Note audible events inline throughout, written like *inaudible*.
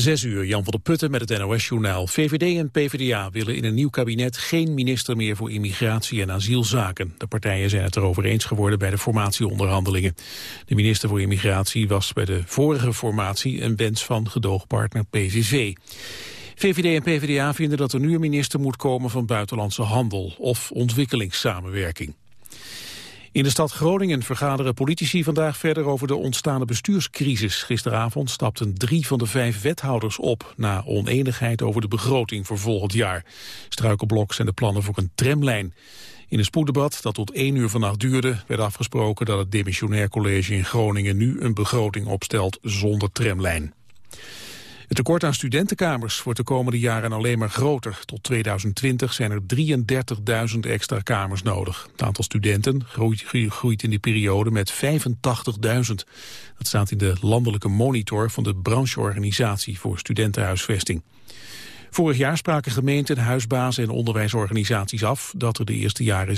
Zes uur, Jan van der Putten met het NOS-journaal. VVD en PvdA willen in een nieuw kabinet geen minister meer voor immigratie en asielzaken. De partijen zijn het erover eens geworden bij de formatieonderhandelingen. De minister voor immigratie was bij de vorige formatie een wens van gedoogpartner PVV. VVD en PvdA vinden dat er nu een minister moet komen van buitenlandse handel of ontwikkelingssamenwerking. In de stad Groningen vergaderen politici vandaag verder over de ontstaande bestuurscrisis. Gisteravond stapten drie van de vijf wethouders op... na oneenigheid over de begroting voor volgend jaar. Struikelblok zijn de plannen voor een tramlijn. In een spoeddebat dat tot één uur vannacht duurde... werd afgesproken dat het demissionair college in Groningen... nu een begroting opstelt zonder tramlijn. Het tekort aan studentenkamers wordt de komende jaren alleen maar groter. Tot 2020 zijn er 33.000 extra kamers nodig. Het aantal studenten groeit, in die periode met 85.000. Dat staat in de landelijke monitor van de brancheorganisatie voor studentenhuisvesting. Vorig jaar spraken gemeenten, huisbazen en onderwijsorganisaties af dat er de eerste jaren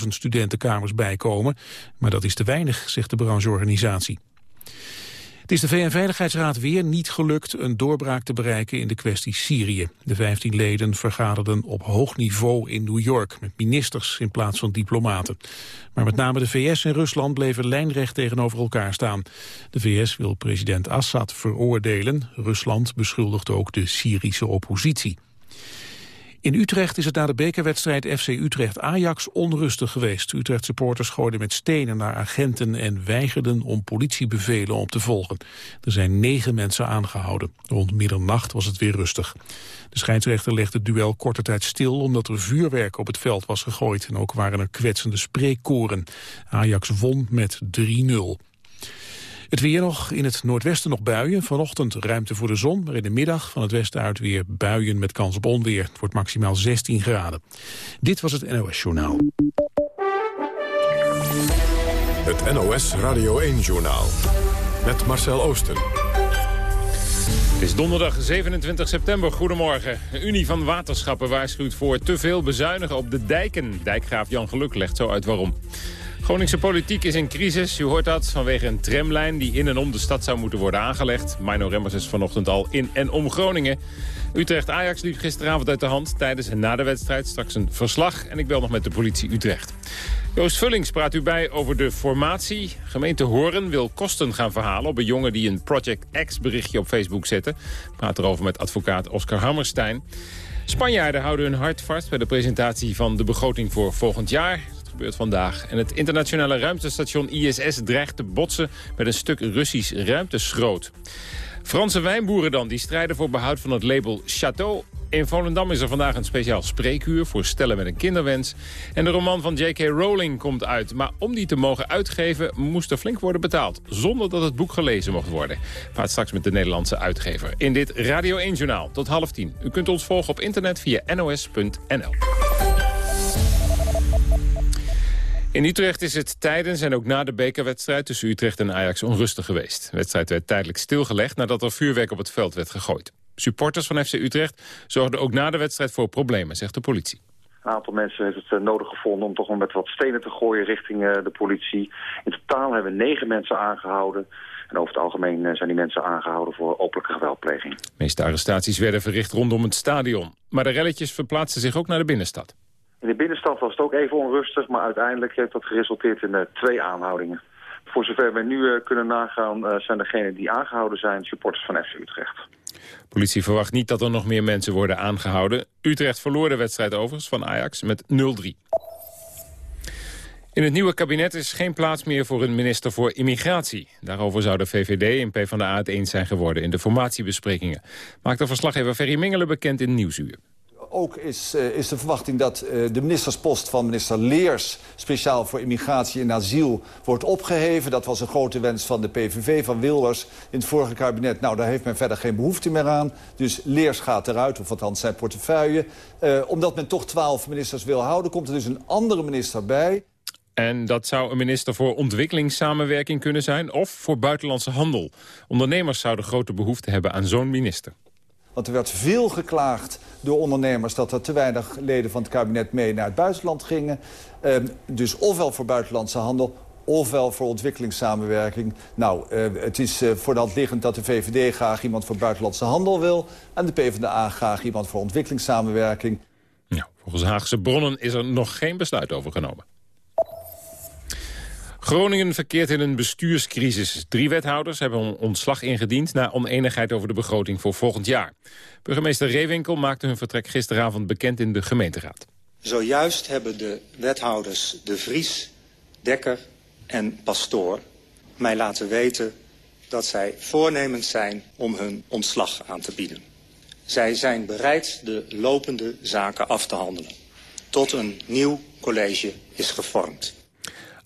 16.000 studentenkamers bijkomen. Maar dat is te weinig, zegt de brancheorganisatie. Het is de VN-veiligheidsraad weer niet gelukt een doorbraak te bereiken in de kwestie Syrië. De 15 leden vergaderden op hoog niveau in New York met ministers in plaats van diplomaten. Maar met name de VS en Rusland bleven lijnrecht tegenover elkaar staan. De VS wil president Assad veroordelen. Rusland beschuldigt ook de Syrische oppositie. In Utrecht is het na de bekerwedstrijd FC Utrecht-Ajax onrustig geweest. Utrecht-supporters gooiden met stenen naar agenten en weigerden om politiebevelen op te volgen. Er zijn negen mensen aangehouden. Rond middernacht was het weer rustig. De scheidsrechter legde het duel korte tijd stil omdat er vuurwerk op het veld was gegooid. En ook waren er kwetsende spreekkoren. Ajax won met 3-0. Het weer nog, in het noordwesten nog buien. Vanochtend ruimte voor de zon, maar in de middag van het westen uit weer buien met kans op onweer. Het wordt maximaal 16 graden. Dit was het NOS Journaal. Het NOS Radio 1-journaal. Met Marcel Oosten. Het is donderdag 27 september. Goedemorgen. De Unie van Waterschappen waarschuwt voor te veel bezuinigen op de dijken. Dijkgraaf Jan Geluk legt zo uit waarom. Groningse politiek is in crisis. U hoort dat vanwege een tramlijn die in en om de stad zou moeten worden aangelegd. Mino Remmers is vanochtend al in en om Groningen. Utrecht-Ajax liep gisteravond uit de hand tijdens en na de wedstrijd. Straks een verslag en ik bel nog met de politie Utrecht. Joost Vullings praat u bij over de formatie. Gemeente Horen wil kosten gaan verhalen op een jongen die een Project X berichtje op Facebook zette. Praat erover met advocaat Oscar Hammerstein. Spanjaarden houden hun hart vast bij de presentatie van de begroting voor volgend jaar gebeurt vandaag. En het internationale ruimtestation ISS dreigt te botsen met een stuk Russisch ruimteschroot. Franse wijnboeren dan, die strijden voor behoud van het label Chateau. In Volendam is er vandaag een speciaal spreekuur voor stellen met een kinderwens. En de roman van J.K. Rowling komt uit. Maar om die te mogen uitgeven moest er flink worden betaald. Zonder dat het boek gelezen mocht worden. Praat straks met de Nederlandse uitgever. In dit Radio 1 Journaal tot half tien. U kunt ons volgen op internet via nos.nl. In Utrecht is het tijdens en ook na de bekerwedstrijd tussen Utrecht en Ajax onrustig geweest. De wedstrijd werd tijdelijk stilgelegd nadat er vuurwerk op het veld werd gegooid. Supporters van FC Utrecht zorgden ook na de wedstrijd voor problemen, zegt de politie. Een aantal mensen heeft het eh, nodig gevonden om toch wel met wat stenen te gooien richting eh, de politie. In totaal hebben we negen mensen aangehouden. En over het algemeen eh, zijn die mensen aangehouden voor openlijke geweldpleging. De meeste arrestaties werden verricht rondom het stadion. Maar de relletjes verplaatsten zich ook naar de binnenstad. In de binnenstad was het ook even onrustig, maar uiteindelijk heeft dat geresulteerd in uh, twee aanhoudingen. Voor zover we nu uh, kunnen nagaan uh, zijn degenen die aangehouden zijn supporters van FC Utrecht. Politie verwacht niet dat er nog meer mensen worden aangehouden. Utrecht verloor de wedstrijd overigens van Ajax met 0-3. In het nieuwe kabinet is geen plaats meer voor een minister voor immigratie. Daarover zou de VVD en PvdA het eens zijn geworden in de formatiebesprekingen. Maakt de verslaggever Ferry Mingelen bekend in Nieuwsuur ook is, uh, is de verwachting dat uh, de ministerspost van minister Leers... speciaal voor immigratie en asiel wordt opgeheven. Dat was een grote wens van de PVV, van Wilders in het vorige kabinet. Nou, daar heeft men verder geen behoefte meer aan. Dus Leers gaat eruit, of althans zijn portefeuille. Uh, omdat men toch twaalf ministers wil houden... komt er dus een andere minister bij... En dat zou een minister voor ontwikkelingssamenwerking kunnen zijn... of voor buitenlandse handel. Ondernemers zouden grote behoefte hebben aan zo'n minister. Want er werd veel geklaagd door ondernemers... dat er te weinig leden van het kabinet mee naar het buitenland gingen. Um, dus ofwel voor buitenlandse handel ofwel voor ontwikkelingssamenwerking. Nou, uh, het is uh, voor hand liggend dat de VVD graag iemand voor buitenlandse handel wil... en de PvdA graag iemand voor ontwikkelingssamenwerking. Ja, volgens Haagse bronnen is er nog geen besluit over genomen. Groningen verkeert in een bestuurscrisis. Drie wethouders hebben ontslag ingediend... na oneenigheid over de begroting voor volgend jaar. Burgemeester Reewinkel maakte hun vertrek gisteravond bekend in de gemeenteraad. Zojuist hebben de wethouders De Vries, Dekker en Pastoor mij laten weten dat zij voornemens zijn om hun ontslag aan te bieden. Zij zijn bereid de lopende zaken af te handelen. Tot een nieuw college is gevormd.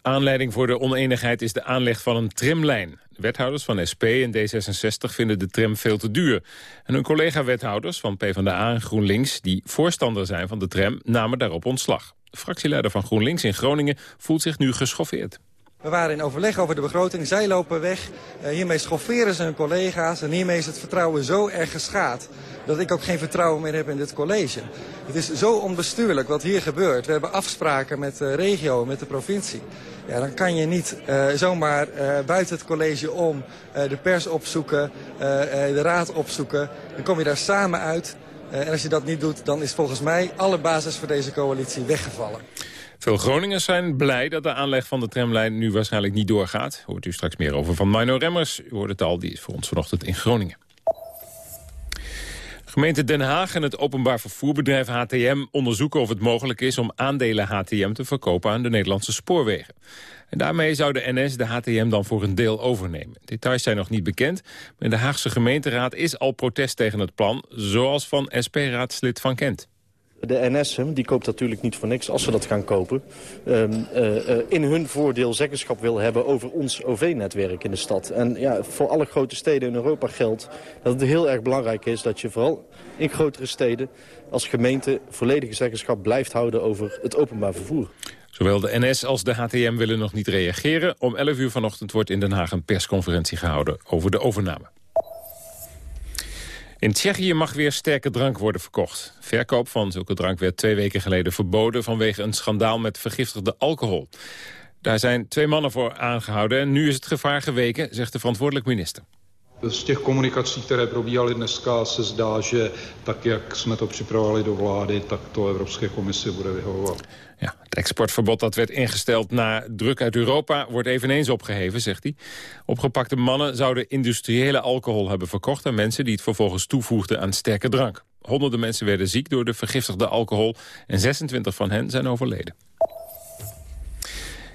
Aanleiding voor de oneenigheid is de aanleg van een tramlijn. Wethouders van SP en D66 vinden de tram veel te duur. En hun collega-wethouders van PvdA en GroenLinks... die voorstander zijn van de tram, namen daarop ontslag. De fractieleider van GroenLinks in Groningen voelt zich nu geschoffeerd. We waren in overleg over de begroting, zij lopen weg. Uh, hiermee schofferen ze hun collega's en hiermee is het vertrouwen zo erg geschaad... dat ik ook geen vertrouwen meer heb in dit college. Het is zo onbestuurlijk wat hier gebeurt. We hebben afspraken met de regio, met de provincie. Ja, dan kan je niet uh, zomaar uh, buiten het college om de pers opzoeken, de raad opzoeken. Dan kom je daar samen uit. en als je dat niet doet, dan is volgens mij alle basis voor deze coalitie weggevallen. Veel Groningers zijn blij dat de aanleg van de tramlijn nu waarschijnlijk niet doorgaat. Hoort u straks meer over van Mino Remmers. U hoort het al, die is voor ons vanochtend in Groningen. Gemeente Den Haag en het openbaar vervoerbedrijf HTM onderzoeken of het mogelijk is om aandelen HTM te verkopen aan de Nederlandse spoorwegen. En daarmee zou de NS de HTM dan voor een deel overnemen. Details zijn nog niet bekend, maar de Haagse gemeenteraad is al protest tegen het plan, zoals van SP-raadslid Van Kent. De NS die koopt natuurlijk niet voor niks als ze dat gaan kopen. Um, uh, uh, in hun voordeel zeggenschap wil hebben over ons OV-netwerk in de stad. En ja, voor alle grote steden in Europa geldt dat het heel erg belangrijk is... dat je vooral in grotere steden als gemeente volledige zeggenschap blijft houden over het openbaar vervoer. Zowel de NS als de HTM willen nog niet reageren. Om 11 uur vanochtend wordt in Den Haag een persconferentie gehouden over de overname. In Tsjechië mag weer sterke drank worden verkocht. Verkoop van zulke drank werd twee weken geleden verboden... vanwege een schandaal met vergiftigde alcohol. Daar zijn twee mannen voor aangehouden en nu is het gevaar geweken... zegt de verantwoordelijk minister. Z těch komunikací, které probíhaly dneska, se zdá, že tak, jak jsme to připravovali do vlády, tak to Evropské komisi bude vyhovovat. Ja, het exportverbod dat werd ingesteld na druk uit Europa wordt eveneens opgeheven, zegt hij. Opgepakte mannen zouden industriële alcohol hebben verkocht aan mensen die het vervolgens toevoegden aan sterke drank. Honderden mensen werden ziek door de vergiftigde alcohol en 26 van hen zijn overleden.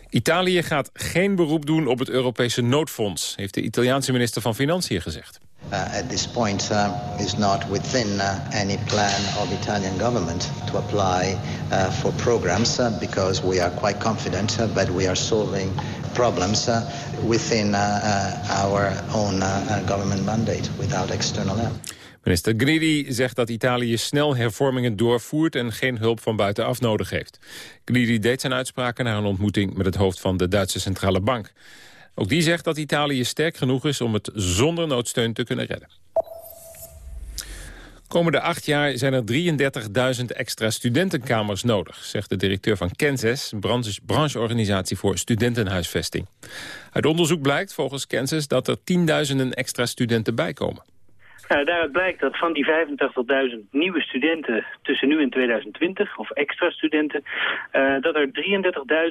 Italië gaat geen beroep doen op het Europese noodfonds, heeft de Italiaanse minister van Financiën gezegd. Uh, at this point uh, is not within uh, any plan of Italian government to apply uh, for programs because we are quite confident that we are solving problems within our own government mandate without external help. Minister Gridi zegt dat Italië snel hervormingen doorvoert en geen hulp van buitenaf nodig heeft. Gridi deed zijn uitspraken na een ontmoeting met het hoofd van de Duitse Centrale Bank. Ook die zegt dat Italië sterk genoeg is om het zonder noodsteun te kunnen redden. Komende acht jaar zijn er 33.000 extra studentenkamers nodig... zegt de directeur van Kansas, brancheorganisatie voor studentenhuisvesting. Uit onderzoek blijkt volgens Kansas dat er tienduizenden extra studenten bijkomen. Nou, daaruit blijkt dat van die 85.000 nieuwe studenten tussen nu en 2020, of extra studenten, uh, dat er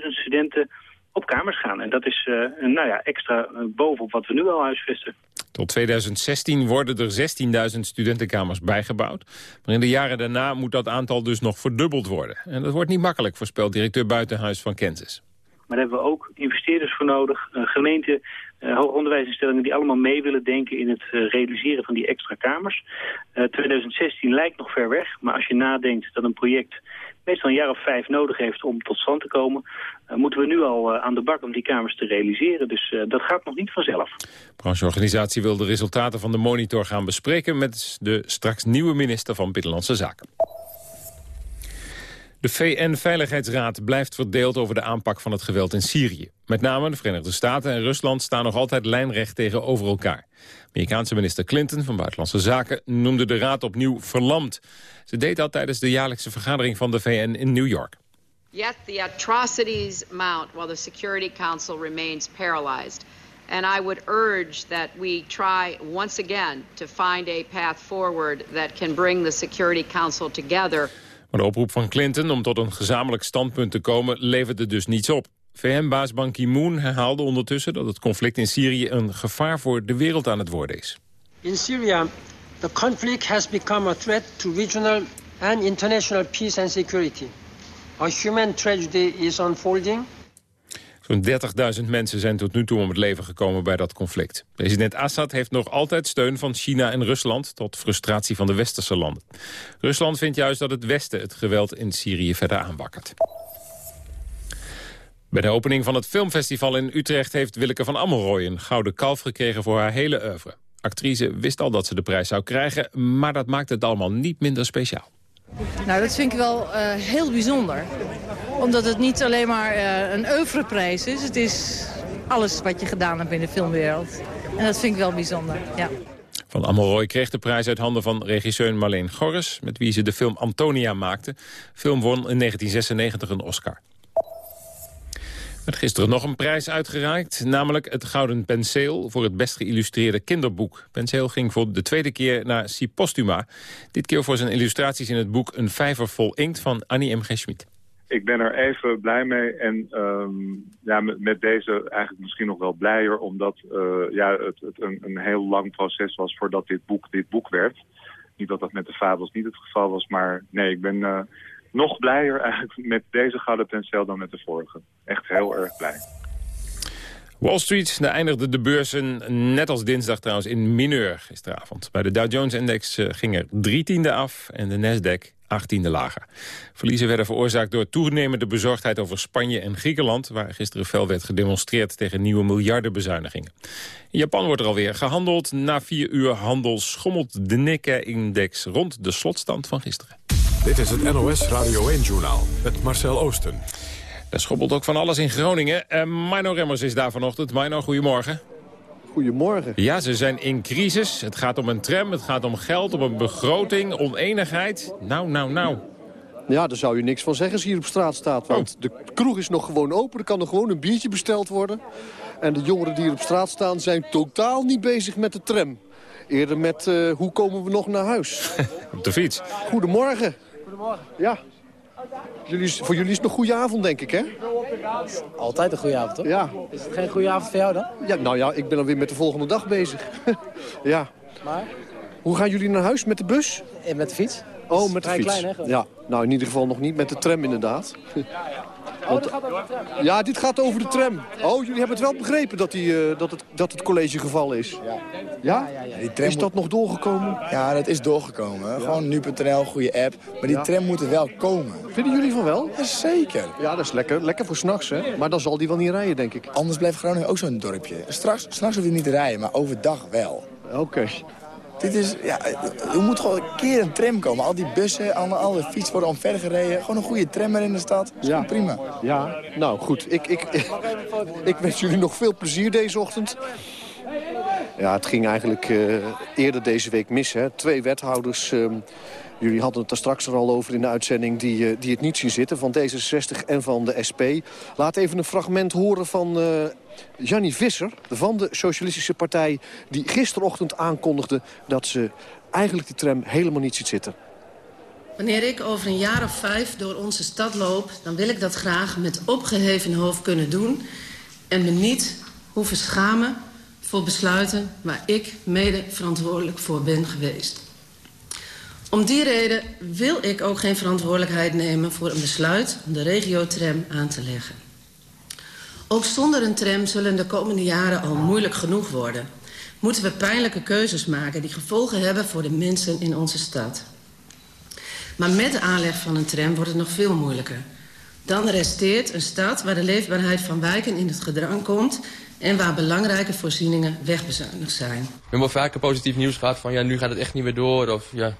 33.000 studenten op kamers gaan. En dat is uh, nou ja, extra uh, bovenop wat we nu al huisvesten. Tot 2016 worden er 16.000 studentenkamers bijgebouwd. Maar in de jaren daarna moet dat aantal dus nog verdubbeld worden. En dat wordt niet makkelijk, voorspelt directeur Buitenhuis van Kansas. Maar daar hebben we ook investeerders voor nodig. Gemeenten, uh, hoger onderwijsinstellingen die allemaal mee willen denken in het realiseren van die extra kamers. 2016 lijkt nog ver weg, maar als je nadenkt dat een project meestal een jaar of vijf nodig heeft om tot stand te komen... Uh, moeten we nu al uh, aan de bak om die kamers te realiseren. Dus uh, dat gaat nog niet vanzelf. De brancheorganisatie wil de resultaten van de monitor gaan bespreken... met de straks nieuwe minister van Binnenlandse Zaken. De VN-veiligheidsraad blijft verdeeld over de aanpak van het geweld in Syrië. Met name de Verenigde Staten en Rusland staan nog altijd lijnrecht tegenover elkaar. Amerikaanse minister Clinton van Buitenlandse Zaken noemde de raad opnieuw verlamd. Ze deed dat tijdens de jaarlijkse vergadering van de VN in New York. The atrocities mount while the Security Council remains paralyzed. And I would urge that we try once again to find a path forward that can bring the Security Council together. Maar de oproep van Clinton om tot een gezamenlijk standpunt te komen leverde dus niets op. VN-baas Ban Ki-moon herhaalde ondertussen dat het conflict in Syrië een gevaar voor de wereld aan het worden is. In Syria, the conflict has become a threat to regional and international peace and security. A human tragedy is unfolding. Zo'n 30.000 mensen zijn tot nu toe om het leven gekomen bij dat conflict. President Assad heeft nog altijd steun van China en Rusland... tot frustratie van de westerse landen. Rusland vindt juist dat het Westen het geweld in Syrië verder aanwakkert. Bij de opening van het filmfestival in Utrecht heeft Willeke van Ammelrooy... een gouden kalf gekregen voor haar hele oeuvre. Actrice wist al dat ze de prijs zou krijgen... maar dat maakt het allemaal niet minder speciaal. Nou, dat vind ik wel uh, heel bijzonder. Omdat het niet alleen maar uh, een oeuvreprijs is. Het is alles wat je gedaan hebt in de filmwereld. En dat vind ik wel bijzonder, ja. Van Amelroy kreeg de prijs uit handen van regisseur Marleen Gorres... met wie ze de film Antonia maakte. Film won in 1996 een Oscar. Er gisteren nog een prijs uitgereikt, namelijk het Gouden Penseel... voor het best geïllustreerde kinderboek. Penseel ging voor de tweede keer naar Si Postuma. Dit keer voor zijn illustraties in het boek Een vijver vol inkt van Annie M. G. Ik ben er even blij mee en um, ja, met, met, deze eigenlijk misschien nog wel blijer... omdat uh, ja, het, het een, een, heel lang proces was voordat dit boek dit boek werd. Niet dat dat met de fabels niet het geval was, maar nee, ik ben... Uh, nog blijer eigenlijk met deze gouden penseel dan met de vorige. Echt heel erg blij. Wall Street daar eindigde de beurzen net als dinsdag trouwens in mineur gisteravond. Bij de Dow Jones-index uh, ging er drie tiende af en de Nasdaq achttiende lager. Verliezen werden veroorzaakt door toenemende bezorgdheid over Spanje en Griekenland... waar gisteren fel werd gedemonstreerd tegen nieuwe miljardenbezuinigingen. In Japan wordt er alweer gehandeld. Na vier uur handel schommelt de Nikkei-index rond de slotstand van gisteren. Dit is het NOS Radio 1-journaal met Marcel Oosten. Er schommelt ook van alles in Groningen. Uh, Mino Remmers is daar vanochtend. Mino, goedemorgen. Goedemorgen. Ja, ze zijn in crisis. Het gaat om een tram, het gaat om geld, om een begroting, oneenigheid. Nou, nou, nou. Ja, daar zou je niks van zeggen als je hier op straat staat. Want oh. de kroeg is nog gewoon open. Er kan nog gewoon een biertje besteld worden. En de jongeren die hier op straat staan zijn totaal niet bezig met de tram. Eerder met uh, hoe komen we nog naar huis. *laughs* op de fiets. Goedemorgen. Goedemorgen. Ja. Jullie, voor jullie is het een goede avond, denk ik, hè? Altijd een goede avond, toch? Ja. Is het geen goede avond voor jou dan? Ja, nou ja, ik ben alweer met de volgende dag bezig. *laughs* ja. Maar? Hoe gaan jullie naar huis? Met de bus? En met de fiets. Oh, met de fiets. Klein, hè, ja, nou in ieder geval nog niet met de tram inderdaad. *laughs* Oh, dit gaat over de tram? Ja, dit gaat over de tram. Oh, jullie hebben het wel begrepen dat, die, uh, dat, het, dat het college gevallen is? Ja. Ja? ja, ja, ja. Is dat nog doorgekomen? Ja, dat is doorgekomen. Gewoon nu.nl, goede app. Maar die tram moet er wel komen. Vinden jullie van wel? Ja, zeker. Ja, dat is lekker, lekker voor s'nachts, hè? Maar dan zal die wel niet rijden, denk ik. Anders blijft Groningen ook zo'n dorpje. Straks, s'nachts hoef je niet te rijden, maar overdag wel. Oké. Dit is, ja, er moet gewoon een keer een tram komen. Al die bussen, alle, alle fiets worden omver gereden. Gewoon een goede tram in de stad. Dat is ja. prima. Ja, nou goed. Ik, ik, ik, *laughs* ik wens jullie nog veel plezier deze ochtend. Ja, het ging eigenlijk uh, eerder deze week mis. Hè. Twee wethouders... Uh, Jullie hadden het er straks er al over in de uitzending die, uh, die het niet zien zitten. Van D66 en van de SP. Laat even een fragment horen van uh, Jannie Visser van de Socialistische Partij... die gisterochtend aankondigde dat ze eigenlijk die tram helemaal niet ziet zitten. Wanneer ik over een jaar of vijf door onze stad loop... dan wil ik dat graag met opgeheven hoofd kunnen doen... en me niet hoeven schamen voor besluiten waar ik mede verantwoordelijk voor ben geweest. Om die reden wil ik ook geen verantwoordelijkheid nemen voor een besluit om de regiotram aan te leggen. Ook zonder een tram zullen de komende jaren al moeilijk genoeg worden. Moeten we pijnlijke keuzes maken die gevolgen hebben voor de mensen in onze stad. Maar met de aanleg van een tram wordt het nog veel moeilijker. Dan resteert een stad waar de leefbaarheid van wijken in het gedrang komt... en waar belangrijke voorzieningen wegbezuinigd zijn. We hebben vaker positief nieuws gehad van... ja, nu gaat het echt niet meer door of ja...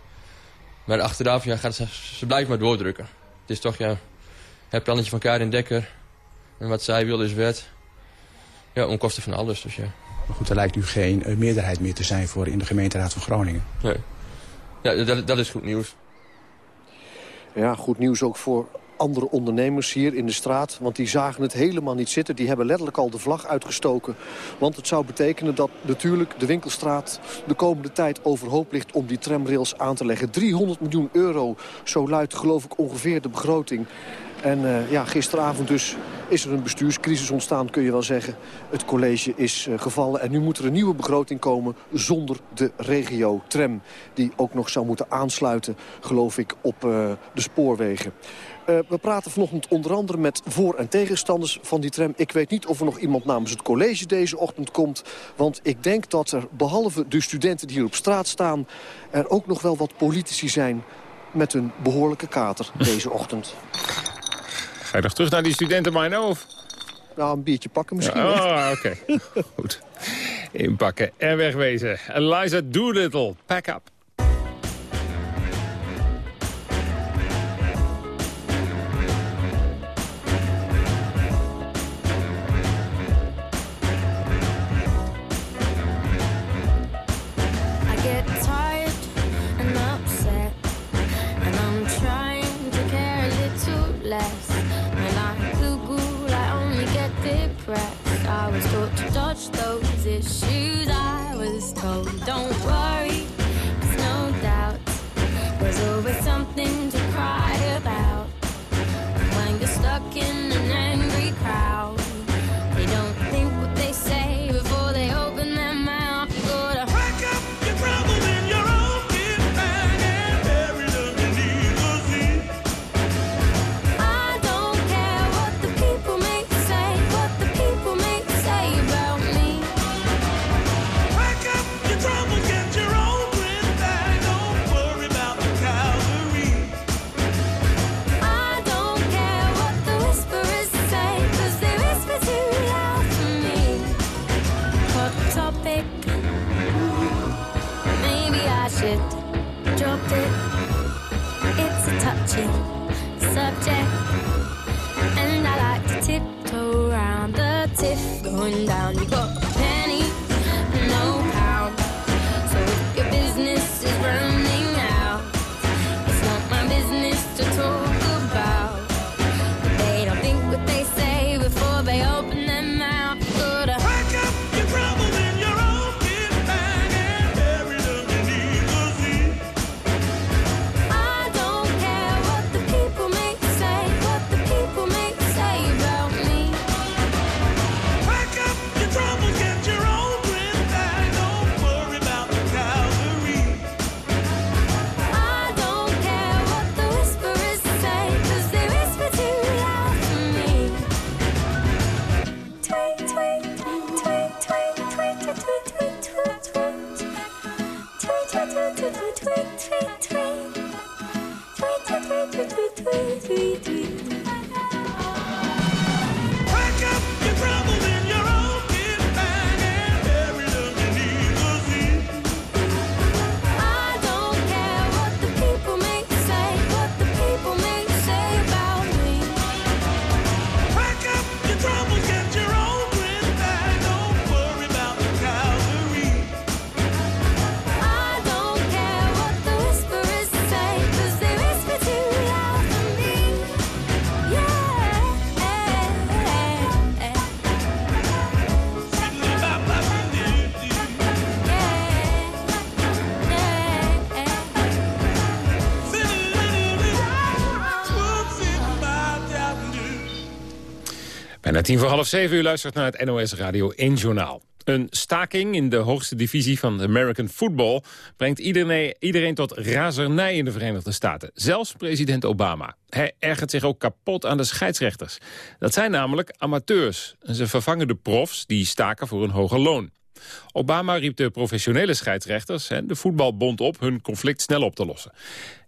Maar achteraf ja, gaat ze, ze blijft maar doordrukken. Het is toch ja, het plannetje van Karin Dekker. En wat zij wil is wet. Ja, onkosten van alles. Dus ja. Maar goed, er lijkt nu geen uh, meerderheid meer te zijn voor in de gemeenteraad van Groningen. Nee. Ja, dat, dat is goed nieuws. Ja, goed nieuws ook voor andere ondernemers hier in de straat. Want die zagen het helemaal niet zitten. Die hebben letterlijk al de vlag uitgestoken. Want het zou betekenen dat natuurlijk de winkelstraat de komende tijd overhoop ligt om die tramrails aan te leggen. 300 miljoen euro, zo luidt geloof ik ongeveer de begroting. En uh, ja, gisteravond dus is er een bestuurscrisis ontstaan, kun je wel zeggen. Het college is uh, gevallen en nu moet er een nieuwe begroting komen... zonder de regio-tram, die ook nog zou moeten aansluiten, geloof ik, op uh, de spoorwegen. Uh, we praten vanochtend onder andere met voor- en tegenstanders van die tram. Ik weet niet of er nog iemand namens het college deze ochtend komt. Want ik denk dat er, behalve de studenten die hier op straat staan... er ook nog wel wat politici zijn met een behoorlijke kater deze ochtend. Ga je nog terug naar die studenten, Of? Nou, een biertje pakken misschien. Ja, oh, oké. Okay. *laughs* Goed. Inpakken en wegwezen. Eliza Doolittle, pack up. was taught to dodge those issues. I was told, don't worry. Bijna tien voor half zeven, u luistert naar het NOS Radio 1 Journaal. Een staking in de hoogste divisie van American Football... brengt iedereen, tot razernij in de Verenigde Staten. Zelfs president Obama. Hij ergert zich ook kapot aan de scheidsrechters. Dat zijn namelijk amateurs. Ze vervangen de profs die staken voor een hoger loon. Obama riep de professionele scheidsrechters en de voetbalbond op hun conflict snel op te lossen.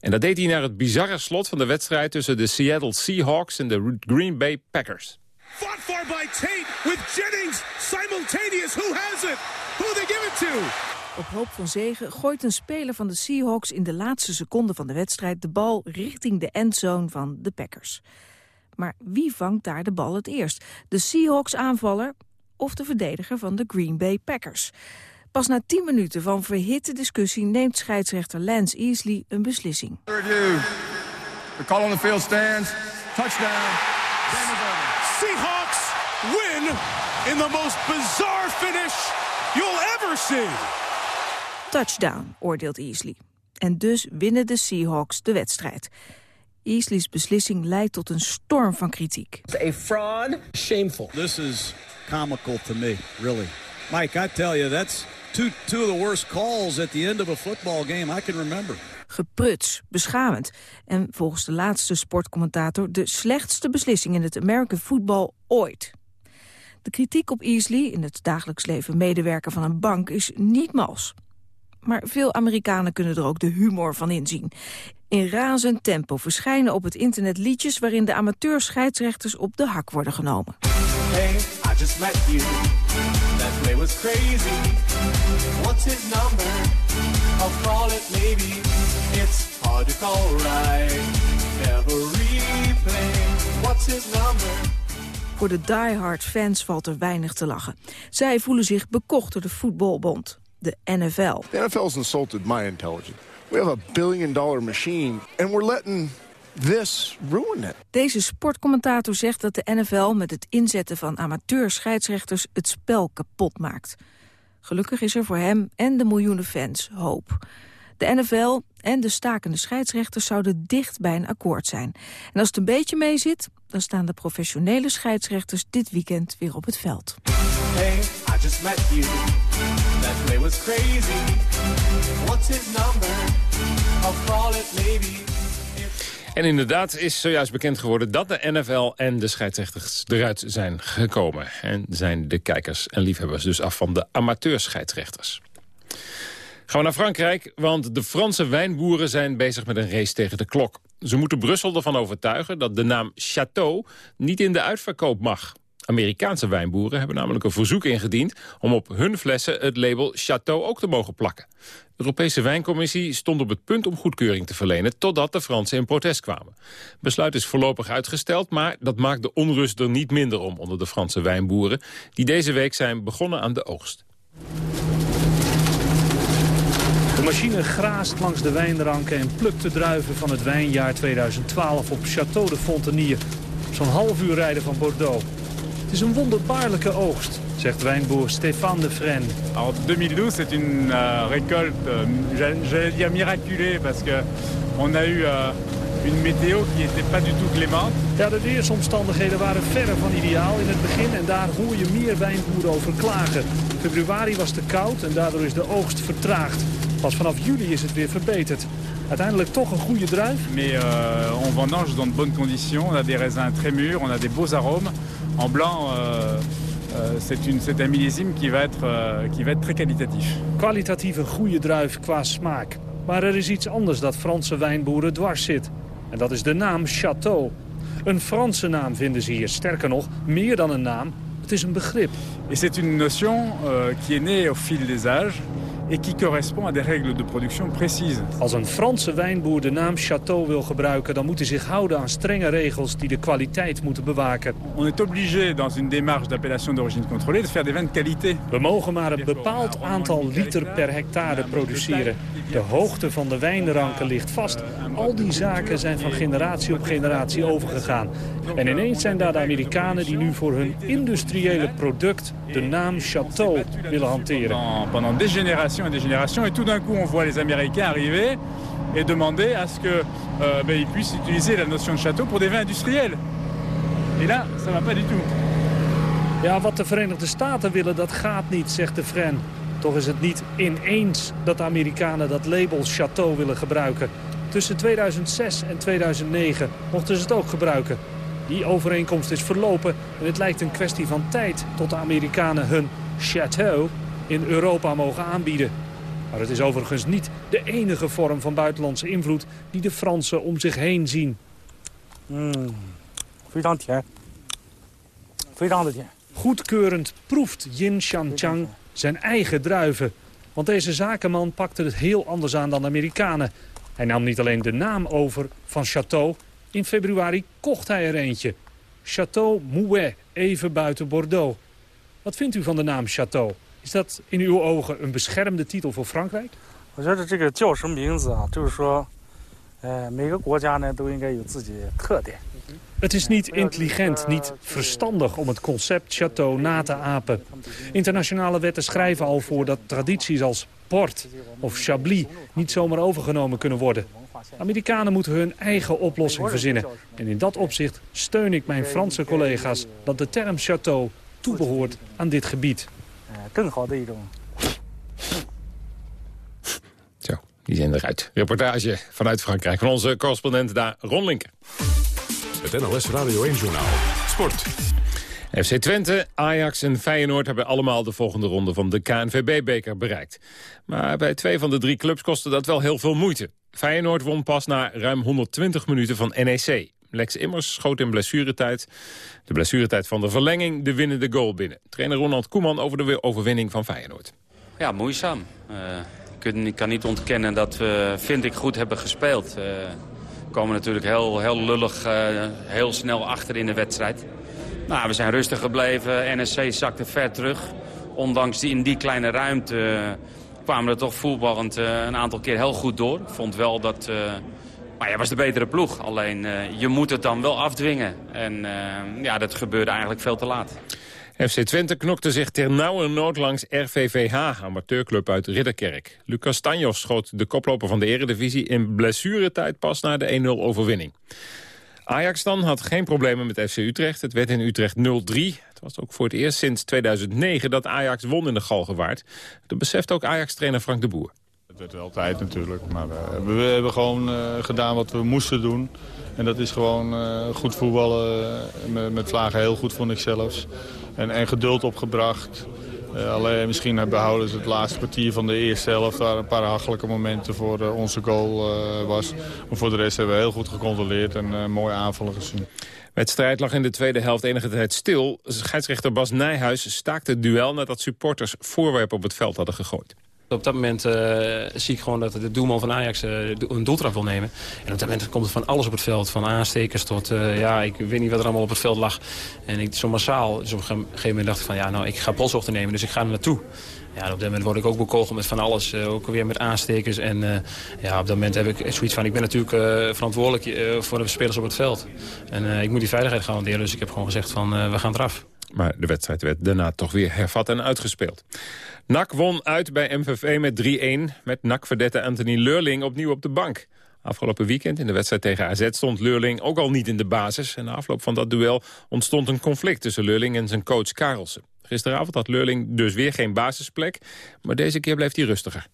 En dat deed hij naar het bizarre slot van de wedstrijd tussen de Seattle Seahawks en de Green Bay Packers. Fought for by Tate with Jennings simultaneous. Who has it? Who they give it to? Op hoop van zegen gooit een speler van de Seahawks in de laatste seconde van de wedstrijd de bal richting de endzone van de Packers. Maar wie vangt daar de bal het eerst? De Seahawks aanvaller of de verdediger van de Green Bay Packers? Pas na 10 minuten van verhitte discussie neemt scheidsrechter Lance Easley een beslissing. The call on the field stands. Touchdown. Seahawks win in the most bizarre finish you'll ever see. Touchdown, oordeelt Easley. En dus winnen de Seahawks de wedstrijd. Easley's beslissing leidt tot een storm van kritiek. A fraud, shameful. This is comical to me, really. Mike, I tell you, that's two, two of the worst calls at the end of a football game I can remember. Gepruts, beschamend. En volgens de laatste sportcommentator de slechtste beslissing in het American football ooit. De kritiek op Easley, in het dagelijks leven medewerker van een bank, is niet mals. Maar veel Amerikanen kunnen er ook de humor van inzien. In razend tempo verschijnen op het internet liedjes... waarin de amateur-scheidsrechters op de hak worden genomen. Hey, I just met you. That play was crazy. What's his number? I'll call it maybe. It's hard to call right. Never replay. What's his number? Voor de diehard fans valt er weinig te lachen. Zij voelen zich bekocht door de voetbalbond, de NFL. The NFL's insulted my intelligence. We have a billion dollar machine and we're letting this ruin it. Deze sportcommentator zegt dat de NFL met het inzetten van amateur-scheidsrechters het spel kapot maakt. Gelukkig is er voor hem en de miljoenen fans hoop. De NFL en de stakende scheidsrechters zouden dicht bij een akkoord zijn. En als het een beetje mee zit, dan staan de professionele scheidsrechters dit weekend weer op het veld. Hey, just met you. That play was crazy. What's his number? I'll call it maybe. En inderdaad is zojuist bekend geworden dat de NFL en de scheidsrechters eruit zijn gekomen. En zijn de kijkers en liefhebbers dus af van de amateurscheidsrechters. Gaan we naar Frankrijk, want de Franse wijnboeren zijn bezig met een race tegen de klok. Ze moeten Brussel ervan overtuigen dat de naam Château niet in de uitverkoop mag. Amerikaanse wijnboeren hebben namelijk een verzoek ingediend... om op hun flessen het label Château ook te mogen plakken. De Europese Wijncommissie stond op het punt om goedkeuring te verlenen... totdat de Fransen in protest kwamen. Besluit is voorlopig uitgesteld, maar dat maakt de onrust er niet minder om... onder de Franse wijnboeren, die deze week zijn begonnen aan de oogst. De machine graast langs de wijnranken en plukt de druiven van het wijnjaar 2012 op Château de Fontenier. Zo'n half uur rijden van Bordeaux. Het is een wonderbaarlijke oogst, zegt wijnboer Stéphane de. Alors 2012 c'est une euh, récolte, euh, j'allais dire miraculée parce que on a eu euh, une météo qui était pas du tout clémente. Ja, de weersomstandigheden waren verre van ideaal in het begin en daar hoor je meer wijnboeren over klagen. Februari was te koud en daardoor is de oogst vertraagd. Pas vanaf juli is het weer verbeterd. Uiteindelijk toch een goede druif. Mais euh, on vendange dans de bonnes conditions, on a des raisins très mûrs, on a des beaux arômes. En blanc, euh, euh, c'est un millésime qui va, être, euh, qui va être très qualitatif. Kwalitatief een goede druif qua smaak. Maar er is iets anders dat Franse wijnboeren dwars zit. En dat is de naam Château. Een Franse naam vinden ze hier. Sterker nog, meer dan een naam. Het is een begrip. Et c'est une notion qui est née au fil des âges et qui correspond à des règles de production précises. Als een Franse wijnboer de naam Château wil gebruiken... dan moet hij zich houden aan strenge regels die de kwaliteit moeten bewaken. On est obligé, dans une démarche d'appellation d'origine contrôlée, de faire des vins de qualité. We mogen maar een bepaald aantal liter per hectare produceren. De hoogte van de wijnranken ligt vast. Al die zaken zijn van generatie op generatie overgegaan. En ineens zijn daar de Amerikanen die nu voor hun industriële product de naam Château willen hanteren. Pendant, des générations et des générations. Et tout d'un coup, on voit les Américains arriver et demander à ce qu'ils ils puissent utiliser la notion de château pour des vins industriels. Et là, ça va pas du tout. Ja, wat de Verenigde Staten willen, dat gaat niet, zegt de Fren. Toch is het niet ineens dat de Amerikanen dat label Château willen gebruiken. Tussen 2006 en 2009 mochten ze het ook gebruiken. Die overeenkomst is verlopen en het lijkt een kwestie van tijd... tot de Amerikanen hun Château in Europa mogen aanbieden. Maar het is overigens niet de enige vorm van buitenlandse invloed die de Fransen om zich heen zien. Mm. Goedkeurend proeft Yin Xiangchang zijn eigen druiven. Want deze zakenman pakte het heel anders aan dan de Amerikanen. Hij nam niet alleen de naam over van Chateau. In februari kocht hij er eentje. Chateau Mouet, even buiten Bordeaux. Wat vindt u van de naam Chateau? Is dat in uw ogen een beschermde titel voor Frankrijk? 我觉得这个叫什么名字啊？就是说， 呃，每个国家呢都应该有自己的特点。 Het is niet intelligent, niet verstandig om het concept château na te apen. Internationale wetten schrijven al voor dat tradities als port of chablis niet zomaar overgenomen kunnen worden. Amerikanen moeten hun eigen oplossing verzinnen. En in dat opzicht steun ik mijn Franse collega's dat de term château toebehoort aan dit gebied. 呃，更好的一种 Zo, die zijn eruit. Reportage vanuit Frankrijk van onze correspondent daar, Ron Linker. Het NOS Radio 1-journaal. Sport. FC Twente, Ajax en Feyenoord hebben allemaal de volgende ronde van de KNVB-beker bereikt. Maar bij twee van de drie clubs kostte dat wel heel veel moeite. Feyenoord won pas na ruim 120 minuten van NEC. Lex Immers schoot in blessuretijd. De blessuretijd van de verlenging de winnende goal binnen. Trainer Ronald Koeman over de overwinning van Feyenoord. Ja, moeizaam. Uh, ik, kan niet ontkennen dat we, vind ik, goed hebben gespeeld. Uh, we komen natuurlijk heel, heel lullig, uh, heel snel achter in de wedstrijd. Nou, we zijn rustig gebleven. NSC zakte ver terug. Ondanks die, in die kleine ruimte kwamen we toch voetballend een aantal keer heel goed door. Ik vond wel dat... Maar jij was de betere ploeg. Alleen je moet het dan wel afdwingen. En ja, dat gebeurde eigenlijk veel te laat. FC Twente knokte zich ter nauwe nood langs RVVH, amateurclub uit Ridderkerk. Lucas Tanjos schoot de koploper van de eredivisie in blessuretijd pas na de 1-0 overwinning. Ajax dan had geen problemen met FC Utrecht. Het werd in Utrecht 0-3. Het was ook voor het eerst sinds 2009 dat Ajax won in de Galgenwaard. Dat beseft ook Ajax-trainer Frank de Boer. Werd wel tijd natuurlijk, maar uh, we hebben gewoon uh, gedaan wat we moesten doen. En dat is gewoon uh, goed voetballen, met, met vlagen heel goed vond ik zelfs. En, en geduld opgebracht. Alleen misschien behouden ze het laatste kwartier van de eerste helft... waar een paar hachelijke momenten voor onze goal was. Maar voor de rest hebben we heel goed gecontroleerd en mooie aanvallen gezien. Wedstrijd lag in de tweede helft enige tijd stil. Scheidsrechter Bas Nijhuis staakte het duel nadat supporters voorwerpen op het veld hadden gegooid. Op dat moment uh, zie ik gewoon dat de doelman van Ajax uh, een doeltrap wil nemen. En op dat moment komt er van alles op het veld. Van aanstekers tot, uh, ja, ik weet niet wat er allemaal op het veld lag. En ik, zo massaal, dus op een gegeven moment dacht ik van, ja, nou, ik ga polshoogte nemen, dus ik ga er naartoe. Ja, op dat moment word ik ook bekogeld met van alles, ook weer met aanstekers. En ja, op dat moment heb ik zoiets van, ik ben natuurlijk verantwoordelijk voor de spelers op het veld. En ik moet die veiligheid garanderen, dus ik heb gewoon gezegd van, we gaan eraf. Maar de wedstrijd werd daarna toch weer hervat en uitgespeeld. NAC won uit bij MVV met 3-1 met NAC-verdette Anthony Leurling opnieuw op de bank. Afgelopen weekend in de wedstrijd tegen AZ stond Leurling ook al niet in de basis. En na afloop van dat duel ontstond een conflict tussen Leurling en zijn coach Karelsen. Gisteravond had Leurling dus weer geen basisplek, maar deze keer bleef hij rustiger.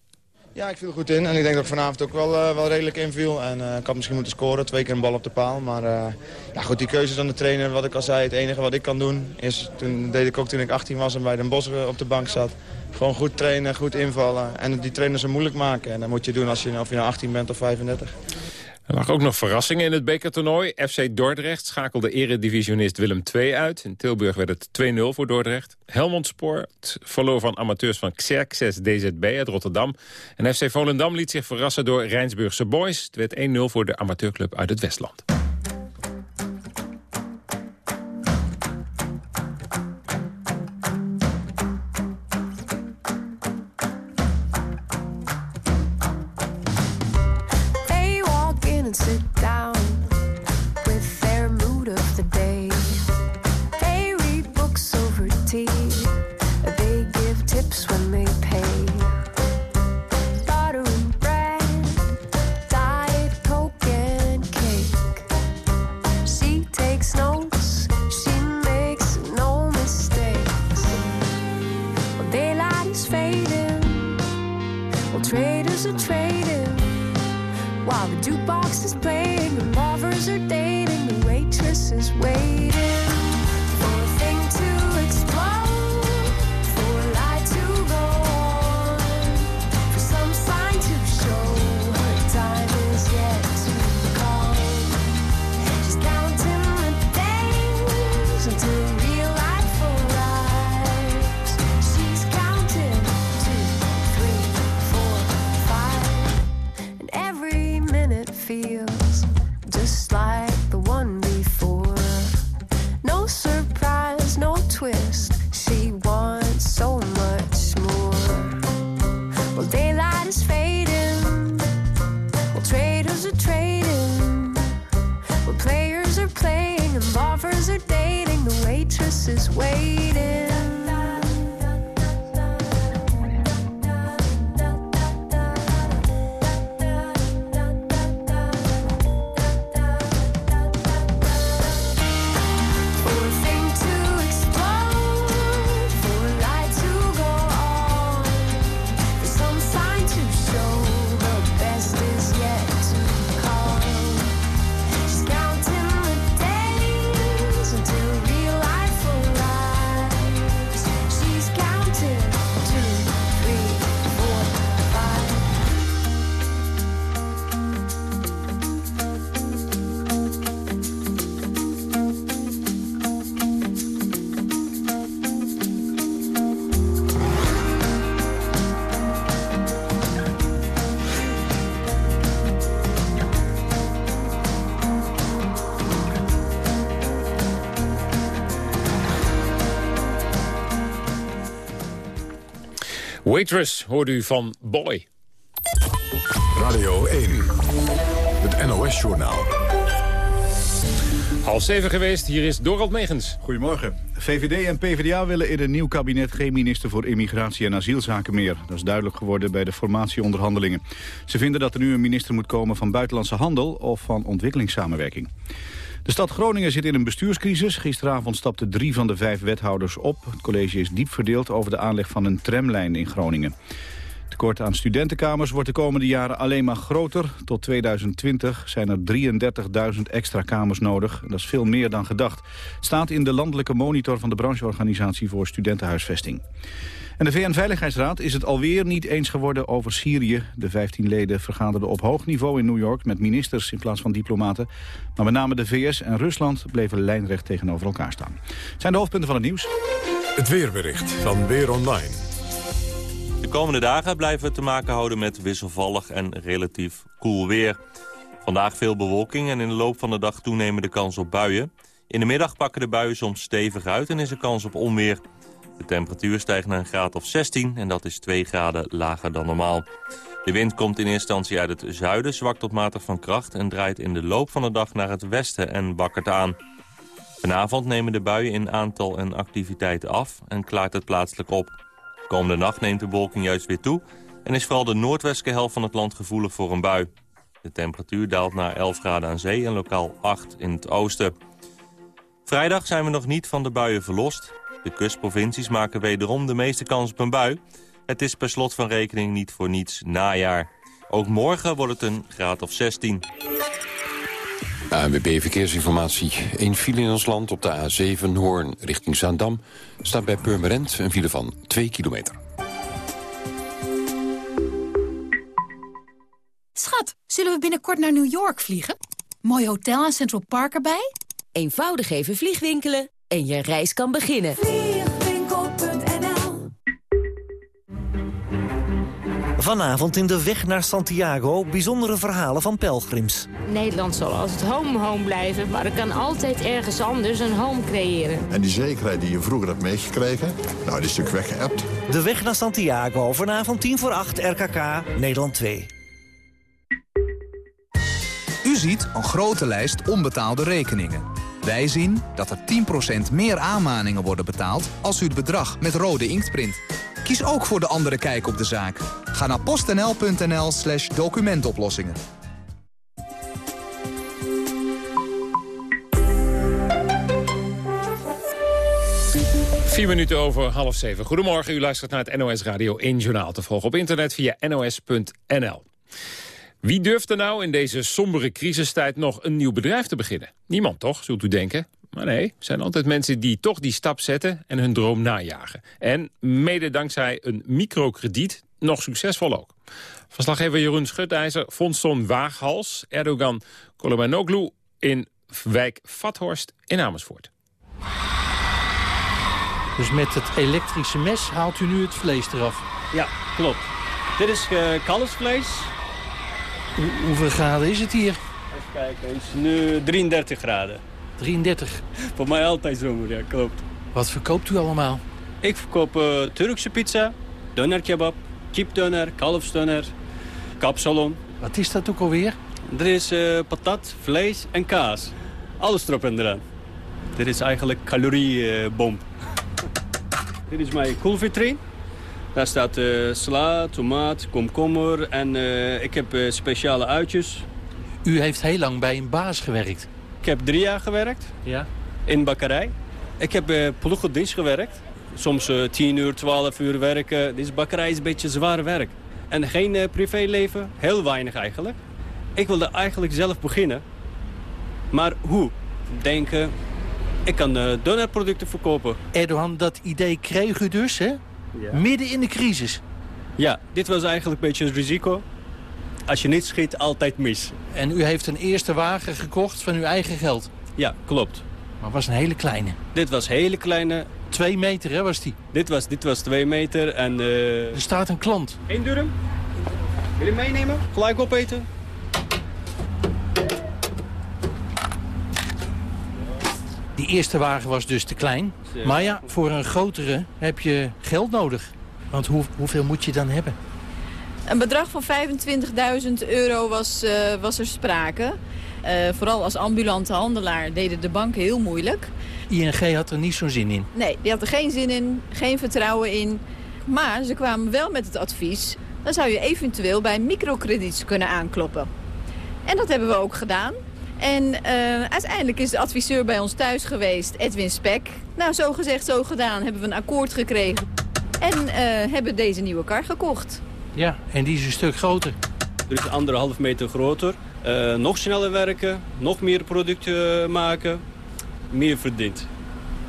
Ja, ik viel goed in en ik denk dat ik vanavond ook wel, uh, wel redelijk inviel. En uh, ik had misschien moeten scoren, twee keer een bal op de paal. Maar uh, ja, goed, die keuzes aan de trainer, wat ik al zei, het enige wat ik kan doen... is, toen deed ik ook toen ik 18 was en bij Den Bosch op de bank zat... gewoon goed trainen, goed invallen en die trainers zo moeilijk maken. En dat moet je doen als je, of nou 18 bent of 35. Er lag ook nog verrassingen in het bekertoernooi. FC Dordrecht schakelde eredivisionist Willem II uit. In Tilburg werd het 2-0 voor Dordrecht. Helmond Sport verloor van amateurs van Xerxes DZB uit Rotterdam. En FC Volendam liet zich verrassen door Rijnsburgse Boys. Het werd 1-0 voor de amateurclub uit het Westland. Waitress hoorde u van Boy. Radio 1, het NOS-journaal. Half zeven geweest, hier is Dorald Megens. Goedemorgen. VVD en PvdA willen in een nieuw kabinet geen minister voor immigratie en asielzaken meer. Dat is duidelijk geworden bij de formatieonderhandelingen. Ze vinden dat er nu een minister moet komen van buitenlandse handel of van ontwikkelingssamenwerking. De stad Groningen zit in een bestuurscrisis. Gisteravond stapten drie van de vijf wethouders op. Het college is diep verdeeld over de aanleg van een tramlijn in Groningen. Het tekort aan studentenkamers wordt de komende jaren alleen maar groter. Tot 2020 zijn er 33.000 extra kamers nodig. Dat is veel meer dan gedacht. Staat in de landelijke monitor van de brancheorganisatie voor studentenhuisvesting. En de VN-veiligheidsraad is het alweer niet eens geworden over Syrië. De 15 leden vergaderden op hoog niveau in New York met ministers in plaats van diplomaten. Maar met name de VS en Rusland bleven lijnrecht tegenover elkaar staan. Het zijn de hoofdpunten van het nieuws. Het weerbericht van Weer Online. De komende dagen blijven we te maken houden met wisselvallig en relatief koel weer. Vandaag veel bewolking en in de loop van de dag toenemende kans op buien. In de middag pakken de buien soms stevig uit en is er kans op onweer. De temperatuur stijgt naar een graad of 16 en dat is 2 graden lager dan normaal. De wind komt in eerste instantie uit het zuiden, zwak tot matig van kracht... en draait in de loop van de dag naar het westen en wakkert aan. Vanavond nemen de buien in aantal en activiteit af en klaart het plaatselijk op. Komende nacht neemt de bewolking juist weer toe... en is vooral de noordwestelijke helft van het land gevoelig voor een bui. De temperatuur daalt naar 11 graden aan zee en lokaal 8 in het oosten. Vrijdag zijn we nog niet van de buien verlost. De kustprovincies maken wederom de meeste kans op een bui. Het is per slot van rekening niet voor niets najaar. Ook morgen wordt het een graad of 16. ANWB Verkeersinformatie. Eén file in ons land op de A7 Hoorn richting Zaandam... staat bij Purmerend een file van 2 kilometer. Schat, zullen we binnenkort naar New York vliegen? Mooi hotel en Central Park erbij? Eenvoudig even vliegwinkelen en je reis kan beginnen. Vanavond in de weg naar Santiago bijzondere verhalen van pelgrims. Nederland zal altijd home home blijven, maar er kan altijd ergens anders een home creëren. En die zekerheid die je vroeger hebt meegekregen, nou, die is natuurlijk weggeëpt. De weg naar Santiago, vanavond 10 voor 8, RKK, Nederland 2. U ziet een grote lijst onbetaalde rekeningen. Wij zien dat er 10% meer aanmaningen worden betaald als u het bedrag met rode inkt print. Kies ook voor de andere kijk op de zaak. Ga naar postnl.nl slash documentoplossingen. Vier minuten over half zeven. Goedemorgen, u luistert naar het NOS Radio 1 Journaal. Te volgen op internet via nos.nl. Wie durft er nou in deze sombere crisistijd nog een nieuw bedrijf te beginnen? Niemand toch, zult u denken? Maar nee, er zijn altijd mensen die toch die stap zetten en hun droom najagen. En mede dankzij een microkrediet nog succesvol ook. Verslaggever Jeroen Schutijzer vond zo'n waaghals Erdogan Kolomanoglu in wijk Vathorst in Amersfoort. Dus met het elektrische mes haalt u nu het vlees eraf? Ja, klopt. Dit is uh, kalfsvlees. Hoe- hoeveel graden is het hier? Even kijken, het is nu 33 graden. 33. Voor mij altijd zomer, ja, klopt. Wat verkoopt u allemaal? Ik verkoop eh, Turkse pizza, donerkebab, kipdoner, kalfsdoner, kapsalon. Wat is dat ook alweer? Er is eh, patat, vlees en kaas. Alles erop en eraan. Dit is eigenlijk caloriebom. *laughs* Dit is mijn koelvitrine. Daar staat eh, sla, tomaat, komkommer en eh, ik heb eh, speciale uitjes. U heeft heel lang bij een baas gewerkt. Ik heb drie jaar gewerkt Ja? in bakkerij. Ik heb uh, ploegendienst gewerkt. Soms eh, 10 uur, 12 uur werken. Dus bakkerij is een beetje zwaar werk. En geen privéleven, heel weinig eigenlijk. Ik wilde eigenlijk zelf beginnen. Maar hoe? Denken, ik kan uh, donerproducten verkopen. Erdogan, dat idee kreeg u dus, hè? Midden in de crisis. Ja, dit was eigenlijk een beetje het risico. Als je niet schiet, altijd mis. En u heeft een eerste wagen gekocht van uw eigen geld. Ja, klopt. Maar was een hele kleine. Dit was hele kleine. Twee meter, hè, was die? Dit was, dit was twee meter en... Uh... Er staat een klant. Eén durm. Wil je meenemen? Gelijk opeten. Die eerste wagen was dus te klein. Maar ja, voor een grotere heb je geld nodig. Want hoe, hoeveel moet je dan hebben? Een bedrag van 25.000 euro was, uh, was er sprake. Uh, vooral als ambulante handelaar deden de banken heel moeilijk. ING had er niet zo'n zin in? Nee, die had er geen zin in, geen vertrouwen in. Maar ze kwamen wel met het advies... dan zou je eventueel bij microkrediets kunnen aankloppen. En dat hebben we ook gedaan. En uh, uiteindelijk is de adviseur bij ons thuis geweest, Edwin Spek. Nou, zo gezegd, zo gedaan, hebben we een akkoord gekregen. En uh, hebben deze nieuwe kar gekocht. Ja, en die is een stuk groter. Er is anderhalf meter groter. Uh, nog sneller werken, nog meer producten maken, meer verdient.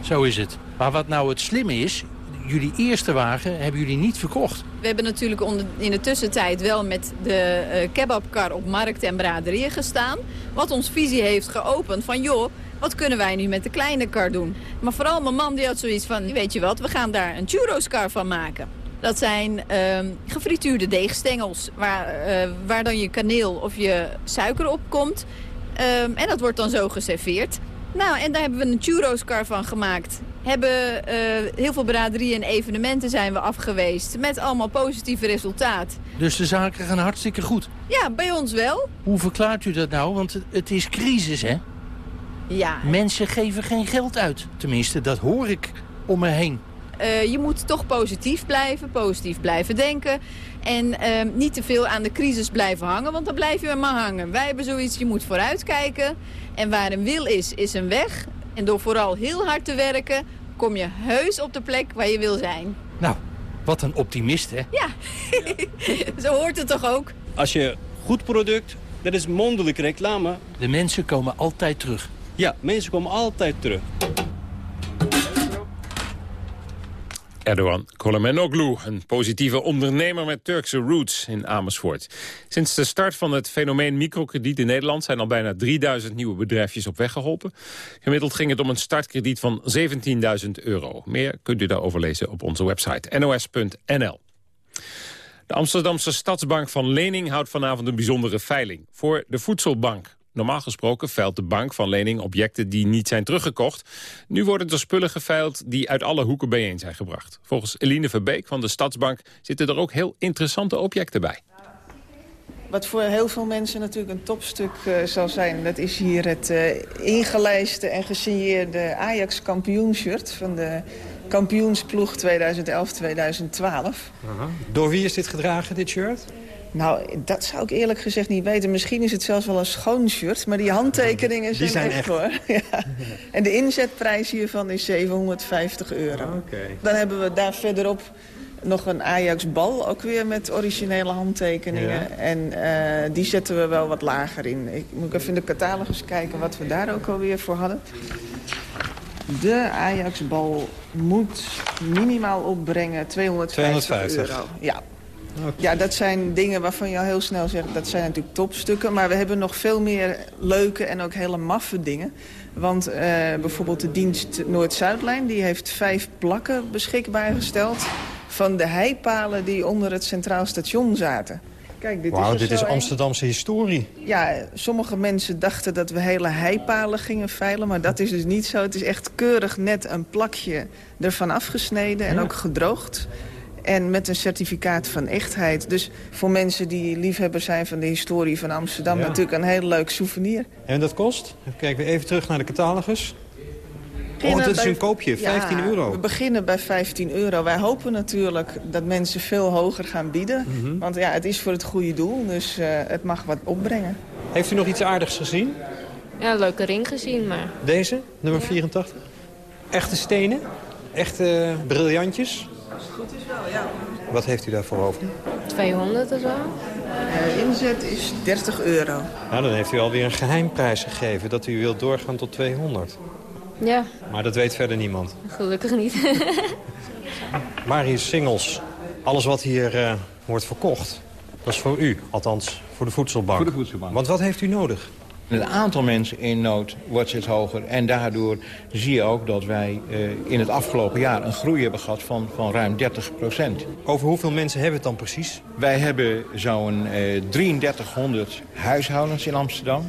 Zo is het. Maar wat nou het slimme is, jullie eerste wagen hebben jullie niet verkocht. We hebben natuurlijk in de tussentijd wel met de uh, kebabkar op markt en braderieën gestaan. Wat ons visie heeft geopend van joh, wat kunnen wij nu met de kleine kar doen? Maar vooral mijn man die had zoiets van, weet je wat, we gaan daar een churroskar van maken. Dat zijn uh, gefrituurde deegstengels waar, uh, waar dan je kaneel of je suiker op komt. Uh, en dat wordt dan zo geserveerd. Nou, en daar hebben we een churroskar van gemaakt. Hebben uh, heel veel braderieën en evenementen zijn we afgeweest. Met allemaal positieve resultaat. Dus de zaken gaan hartstikke goed? Ja, bij ons wel. Hoe verklaart u dat nou? Want het is crisis, hè? Ja. Mensen geven geen geld uit. Tenminste, dat hoor ik om me heen. Uh, je moet toch positief blijven, positief blijven denken. En uh, niet te veel aan de crisis blijven hangen, want dan blijf je maar hangen. Wij hebben zoiets, je moet vooruitkijken. En waar een wil is, is een weg. En door vooral heel hard te werken, kom je heus op de plek waar je wil zijn. Nou, wat een optimist, hè? Ja, *laughs* zo hoort het toch ook? Als je goed product, dat is mondelijke reclame. De mensen komen altijd terug. Ja, mensen komen altijd terug. Erdogan Kolomenoglu, een positieve ondernemer met Turkse roots in Amersfoort. Sinds de start van het fenomeen microkrediet in Nederland zijn al bijna 3000 nieuwe bedrijfjes op weg geholpen. Gemiddeld ging het om een startkrediet van 17.000 euro. Meer kunt u daarover lezen op onze website nos.nl. De Amsterdamse Stadsbank van Lening houdt vanavond een bijzondere veiling voor de Voedselbank. Normaal gesproken veilt de bank van lening objecten die niet zijn teruggekocht. Nu worden er spullen geveild die uit alle hoeken bijeen zijn gebracht. Volgens Eline Verbeek van de Stadsbank zitten er ook heel interessante objecten bij. Wat voor heel veel mensen natuurlijk een topstuk uh, zal zijn... dat is hier het uh, ingelijste en gesigneerde Ajax kampioenshirt... van de kampioensploeg 2011-2012. Door wie is dit gedragen, dit shirt? Nou, dat zou ik eerlijk gezegd niet weten. Misschien is het zelfs wel een schoon shirt, maar die handtekeningen zijn, die zijn echt, hoor. *laughs* Ja. En de inzetprijs hiervan is 750 euro. Okay. Dan hebben we daar verderop nog een Ajax-bal, ook weer met originele handtekeningen. Ja. En uh, die zetten we wel wat lager in. Ik moet even in de catalogus kijken wat we daar ook alweer voor hadden. De Ajax-bal moet minimaal opbrengen 250, 250. euro. Ja. Okay. Ja, dat zijn dingen waarvan je al heel snel zegt... dat zijn natuurlijk topstukken. Maar we hebben nog veel meer leuke en ook hele maffe dingen. Want uh, bijvoorbeeld de dienst Noord-Zuidlijn... die heeft vijf plakken beschikbaar gesteld... van de heipalen die onder het Centraal Station zaten. Kijk, dit Wauw, is dit is een. Amsterdamse historie. Ja, sommige mensen dachten dat we hele heipalen gingen veilen... maar dat is dus niet zo. Het is echt keurig net een plakje ervan afgesneden en ja. ook gedroogd. En met een certificaat van echtheid. Dus voor mensen die liefhebber zijn van de historie van Amsterdam... Ja. natuurlijk een heel leuk souvenir. En dat kost? Kijken we even terug naar de catalogus. beginnen Oh, dat is bij- een koopje, 15 Ja, euro. We beginnen bij 15 euro. Wij hopen natuurlijk dat mensen veel hoger gaan bieden. Mhm. Want ja, het is voor het goede doel, dus eh, het mag wat opbrengen. Heeft u nog iets aardigs gezien? Ja, een leuke ring gezien, maar Deze, nummer 84? Echte stenen? Echte briljantjes? Goed is wel, ja. Wat heeft u daarvoor over? 200 of zo. Eh, inzet is 30 euro. Nou, dan heeft u alweer een geheimprijs gegeven dat u wilt doorgaan tot 200. Ja, Maar dat weet verder niemand. gelukkig niet. *laughs* Marius Singels, alles wat hier eh, wordt verkocht, dat is voor u. Althans, voor de voedselbank. Voor de voedselbank. Want wat heeft u nodig? Het aantal mensen in nood wordt steeds hoger. En daardoor zie je ook dat wij eh, in het afgelopen jaar een groei hebben gehad van, van ruim 30 procent. Over hoeveel mensen hebben we het dan precies? Wij hebben zo'n eh 3300 huishoudens in Amsterdam.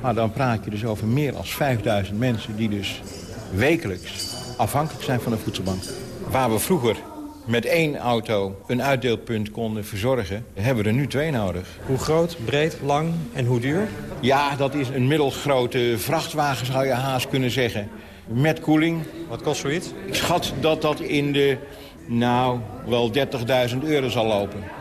Maar dan praat je dus over meer dan 5000 mensen die dus wekelijks afhankelijk zijn van de voedselbank. Waar we vroeger met één auto een uitdeelpunt konden verzorgen, hebben we er nu twee nodig. Hoe groot, breed, lang en hoe duur? Ja, dat is een middelgrote vrachtwagen zou je haast kunnen zeggen. Met koeling. Wat kost zoiets? Ik schat dat dat in de, nou, wel 30.000 euro zal lopen.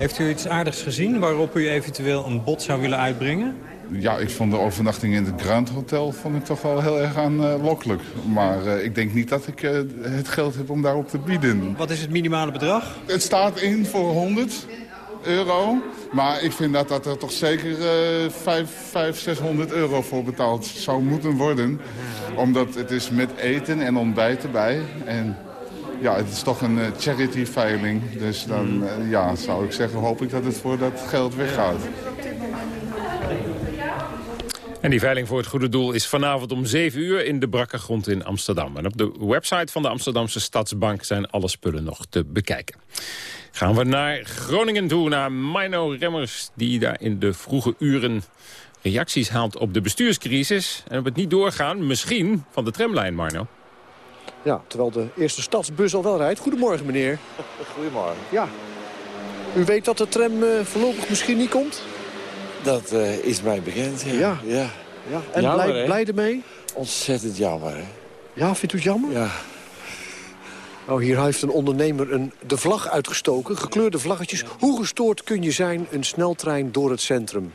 Heeft u iets aardigs gezien waarop u eventueel een bod zou willen uitbrengen? Ja, ik vond de overnachting in het Grand Hotel vond ik toch wel heel erg aanlokkelijk. maar eh, ik denk niet dat ik eh, het geld heb om daarop te bieden. Wat is het minimale bedrag? Het staat in voor 100 euro. Maar ik vind dat, dat er toch zeker eh 5, 5, 600 euro voor betaald zou moeten worden. Omdat het is met eten en ontbijt erbij. En ja, het is toch een eh, charity veiling. Dus dan eh, ja, zou ik zeggen, hoop ik dat het voor dat geld weggaat. En die veiling voor het goede doel is vanavond om 7 uur in de Brakkergrond in Amsterdam. En op de website van de Amsterdamse Stadsbank zijn alle spullen nog te bekijken. Gaan we naar Groningen toe, naar Mino Remmers... die daar in de vroege uren reacties haalt op de bestuurscrisis... en op het niet doorgaan, misschien, van de tramlijn, Marno. Ja, terwijl de eerste stadsbus al wel rijdt. Goedemorgen, meneer. *laughs* Goedemorgen. Ja. U weet dat de tram eh, voorlopig misschien niet komt? Dat eh, is mij bekend, ja. Ja. ja. Ja. En Jammer, blij, ermee? Ontzettend jammer, hè? Ja, vindt u het jammer? Ja. Oh, hier heeft een ondernemer een, de vlag uitgestoken. Gekleurde vlaggetjes. Hoe gestoord kun je zijn een sneltrein door het centrum?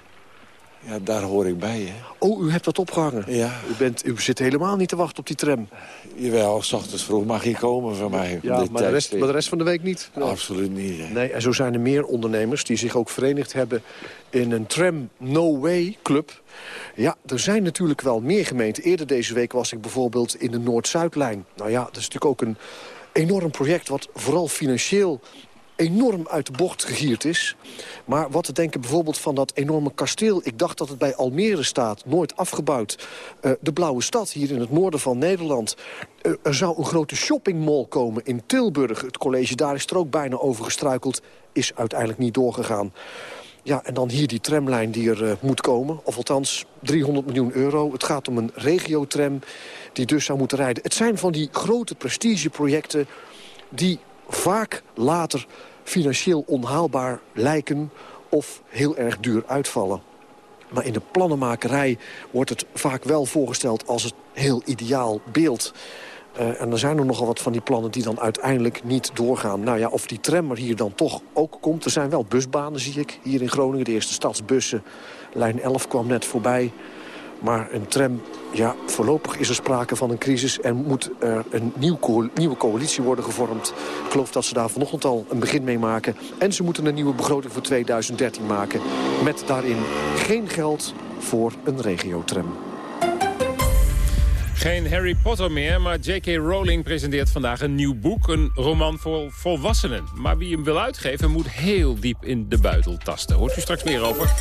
Ja, daar hoor ik bij, hè. Oh, u hebt dat opgehangen? Ja. U, bent, u zit helemaal niet te wachten op die tram. Jawel, s ochtends vroeg mag je komen van mij. Ja, maar de, rest, maar de rest van de week niet? Nee. Absoluut niet, hè. Nee, en zo zijn er meer ondernemers die zich ook verenigd hebben in een Tram No Way Club. Ja, er zijn natuurlijk wel meer gemeenten. Eerder deze week was ik bijvoorbeeld in de Noord-Zuidlijn. Nou ja, dat is natuurlijk ook een enorm project wat vooral financieel enorm uit de bocht gegierd is. Maar wat te denken bijvoorbeeld van dat enorme kasteel... ik dacht dat het bij Almere staat, nooit afgebouwd. Eh, de Blauwe Stad, hier in het noorden van Nederland. Eh, er zou een grote shoppingmall komen in Tilburg. Het college daar is er ook bijna over gestruikeld. Is uiteindelijk niet doorgegaan. Ja, en dan hier die tramlijn die er eh, moet komen. Of althans 300 miljoen euro. Het gaat om een regiotram die dus zou moeten rijden. Het zijn van die grote prestigeprojecten die vaak later financieel onhaalbaar lijken of heel erg duur uitvallen. Maar in de plannenmakerij wordt het vaak wel voorgesteld als het heel ideaal beeld. Eh, en er zijn er nogal wat van die plannen die dan uiteindelijk niet doorgaan. Nou ja, of die tram er hier dan toch ook komt. Er zijn wel busbanen, zie ik, hier in Groningen. De eerste stadsbussen. Lijn 11 kwam net voorbij. Maar een tram, ja, voorlopig is er sprake van een crisis... en moet er een nieuw nieuwe coalitie worden gevormd. Ik geloof dat ze daar vanochtend al een begin mee maken. En ze moeten een nieuwe begroting voor 2013 maken. Met daarin geen geld voor een regiotram. Geen Harry Potter meer, maar J.K. Rowling presenteert vandaag een nieuw boek. Een roman voor volwassenen. Maar wie hem wil uitgeven moet heel diep in de buidel tasten. Hoort u straks meer over.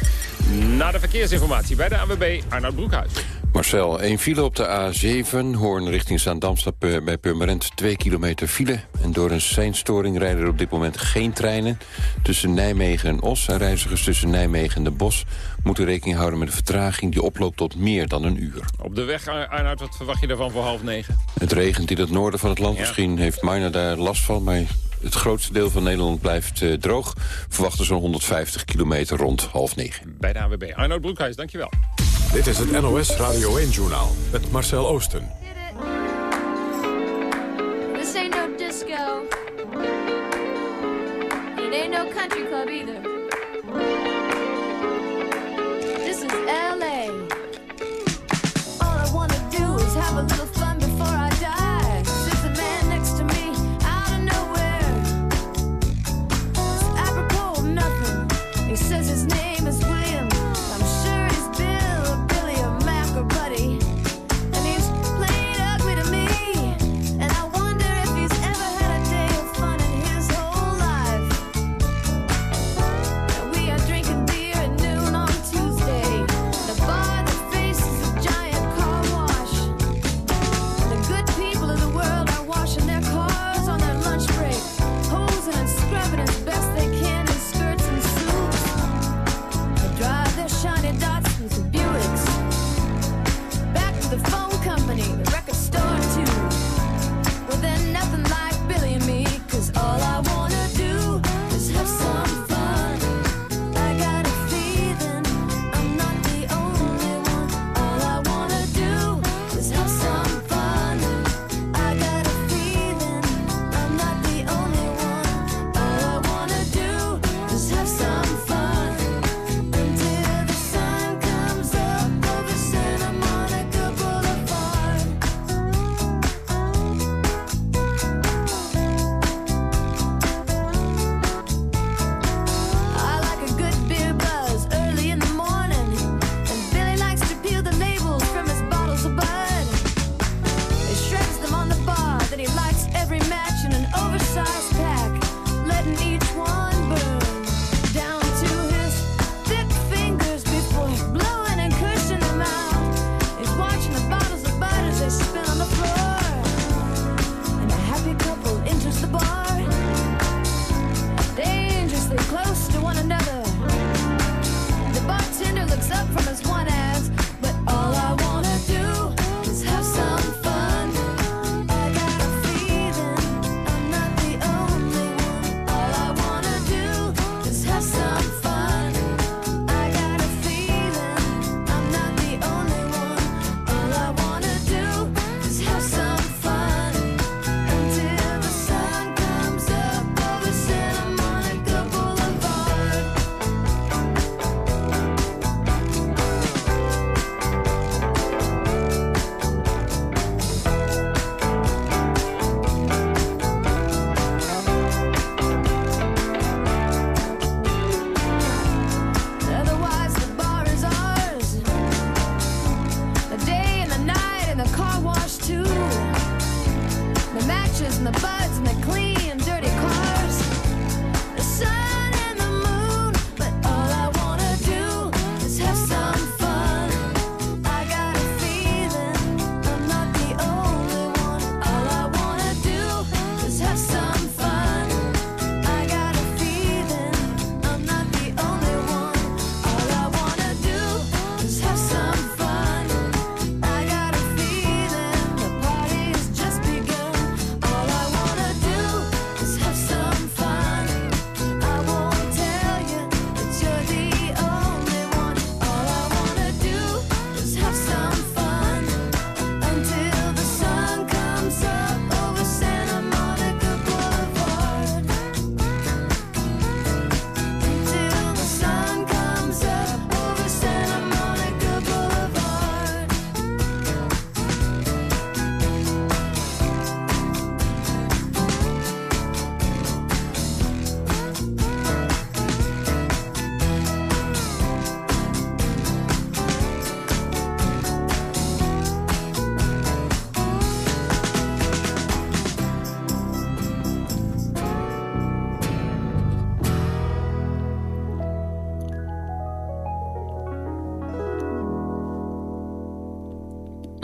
Na de verkeersinformatie bij de AWB Arnoud Broekhuis. Marcel, een file op de A7, Hoorn richting Zaandam staat per- bij Purmerend 2 kilometer file. En door een seinstoring rijden er op dit moment geen treinen. Tussen Nijmegen en Os en reizigers tussen Nijmegen en de Bos... moeten rekening houden met een vertraging die oploopt tot meer dan een uur. Op de weg, Ar- Arnoud, wat verwacht je daarvan voor half negen? Het regent in het noorden van het land. Ja. Misschien heeft Marna daar last van, maar het grootste deel van Nederland blijft uh, droog. Verwachten zo'n 150 kilometer rond half negen. Bij de AWB. Arnoud Broekhuis, dankjewel. Dit is het NOS Radio 1-journaal met Marcel Oosten. This ain't no disco. It ain't country club.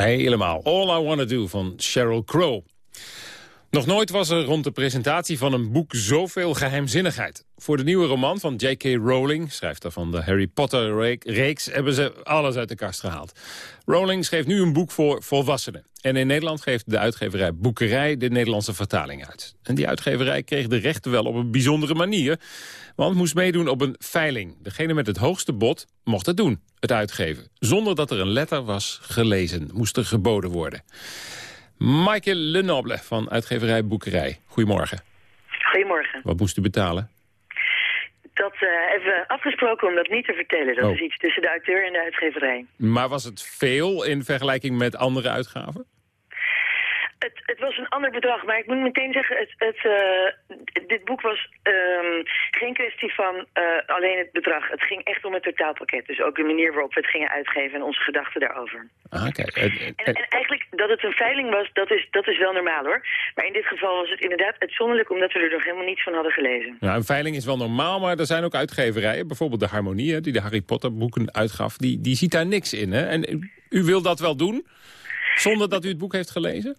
Helemaal. All I Wanna Do van Sheryl Crow. Nog nooit was er rond de presentatie van een boek zoveel geheimzinnigheid. Voor de nieuwe roman van J.K. Rowling, schrijfster van de Harry Potter-reeks... hebben ze alles uit de kast gehaald. Rowling schreef nu een boek voor volwassenen. En in Nederland geeft de uitgeverij Boekerij de Nederlandse vertaling uit. En die uitgeverij kreeg de rechten wel op een bijzondere manier. Want moest meedoen op een veiling. Degene met het hoogste bod mocht het doen, het uitgeven. Zonder dat er een letter was gelezen, moest er geboden worden. Michael Lenoble van uitgeverij Boekerij. Goedemorgen. Goedemorgen. Wat moest u betalen? Dat eh, hebben we afgesproken om dat niet te vertellen. Dat oh. is iets tussen de auteur en de uitgeverij. Maar was het veel in vergelijking met andere uitgaven? Het, het was een ander bedrag, maar ik moet meteen zeggen, het, het, eh, dit boek was ehm, geen kwestie van eh, alleen het bedrag. Het ging echt om het totaalpakket. Dus ook de manier waarop we het gingen uitgeven en onze gedachten daarover. Ah. En- En, en eigenlijk dat het een veiling was, dat is, dat is wel normaal hoor. Maar in dit geval was het inderdaad uitzonderlijk omdat we er nog helemaal niets van hadden gelezen. Nou, een veiling is wel normaal, maar er zijn ook uitgeverijen. Bijvoorbeeld de Harmonie, die de Harry Potter boeken uitgaf. Die, die ziet daar niks in. Hè? En u, u wil dat wel doen, zonder dat u het boek heeft gelezen?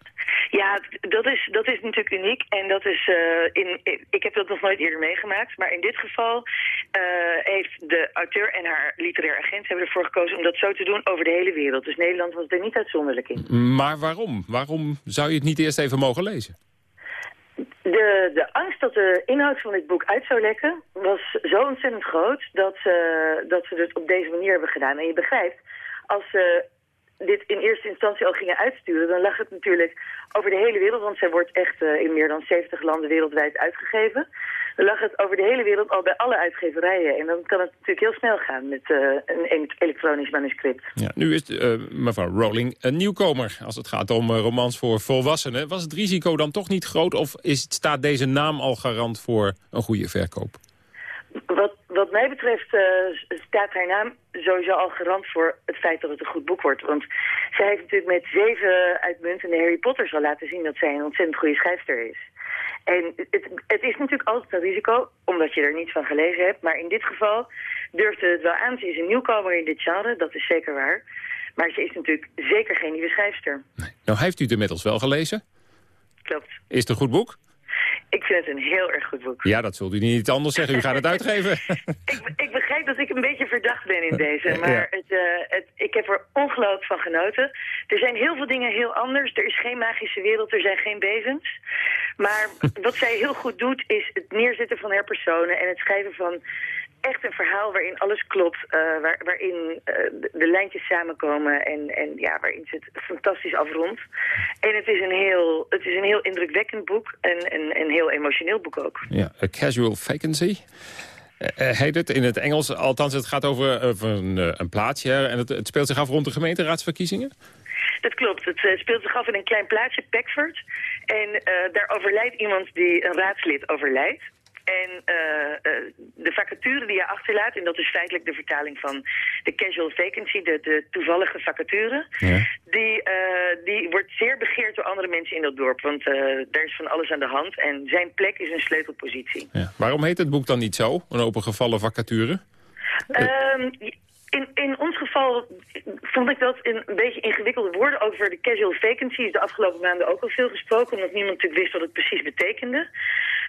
Ja, dat is, dat is natuurlijk uniek. En dat is, eh, in, ik heb dat nog nooit eerder meegemaakt. Maar in dit geval eh, heeft de auteur en haar literair agent hebben ervoor gekozen om dat zo te doen over de hele wereld. Dus Nederland was er niet uitzonderlijk in. Maar waarom? Waarom zou je het niet eerst even mogen lezen? De, de angst dat de inhoud van dit boek uit zou lekken was zo ontzettend groot dat, dat ze het op deze manier hebben gedaan. En je begrijpt, als ze dit in eerste instantie al gingen uitsturen, dan lag het natuurlijk over de hele wereld, want zij wordt echt eh, in meer dan 70 landen wereldwijd uitgegeven. Dan lag het over de hele wereld al bij alle uitgeverijen. En dan kan het natuurlijk heel snel gaan met eh, een elektronisch manuscript. Ja, nu is eh, mevrouw Rowling een nieuwkomer als het gaat om romans voor volwassenen. Was het risico dan toch niet groot of is, staat deze naam al garant voor een goede verkoop? Wat, wat mij betreft eh, staat haar naam sowieso al garant voor het feit dat het een goed boek wordt. Want zij heeft natuurlijk met zeven uitmuntende Harry Potters al laten zien dat zij een ontzettend goede schrijfster is. En het, het is natuurlijk altijd een risico, omdat je er niets van gelezen hebt. Maar in dit geval durfde het wel aan. Ze is een nieuwkomer in dit genre, dat is zeker waar. Maar ze is natuurlijk zeker geen nieuwe schrijfster. Nou, heeft u het inmiddels wel gelezen? Klopt. Is het een goed boek? Ik vind het een heel erg goed boek. Ja, dat zult u niet anders zeggen. U gaat het uitgeven. *laughs* Ik begrijp dat ik een beetje verdacht ben in deze, Ja. maar het, eh, het, ik heb er ongelooflijk van genoten. Er zijn heel veel dingen heel anders. Er is geen magische wereld, er zijn geen wezens. Maar *laughs* wat zij heel goed doet, is het neerzetten van haar personen en het schrijven van echt een verhaal waarin alles klopt, eh, waar, waarin eh, de, de lijntjes samenkomen en, en ja, waarin ze het fantastisch afrondt. En het is een heel, het is een heel indrukwekkend boek en en een heel emotioneel boek ook. Ja, A Casual Vacancy. Eh, heet het in het Engels. Althans, het gaat over, over een, een plaatsje. hè, En het, het speelt zich af rond de gemeenteraadsverkiezingen. Dat klopt. Het speelt zich af in een klein plaatsje, Peckford. En daar overlijdt iemand die een raadslid overlijdt. En eh, eh, de vacature die je achterlaat, en dat is feitelijk de vertaling van de casual vacancy, de, de toevallige vacature, die, eh, die wordt zeer begeerd door andere mensen in dat dorp. Want daar is van alles aan de hand en zijn plek is een sleutelpositie. Ja. Waarom heet het boek dan niet zo? Een opengevallen vacature? Ehm, in, in ons geval vond ik dat een beetje ingewikkelde woorden. Over de casual vacancy is de afgelopen maanden ook al veel gesproken... omdat niemand natuurlijk wist wat het precies betekende.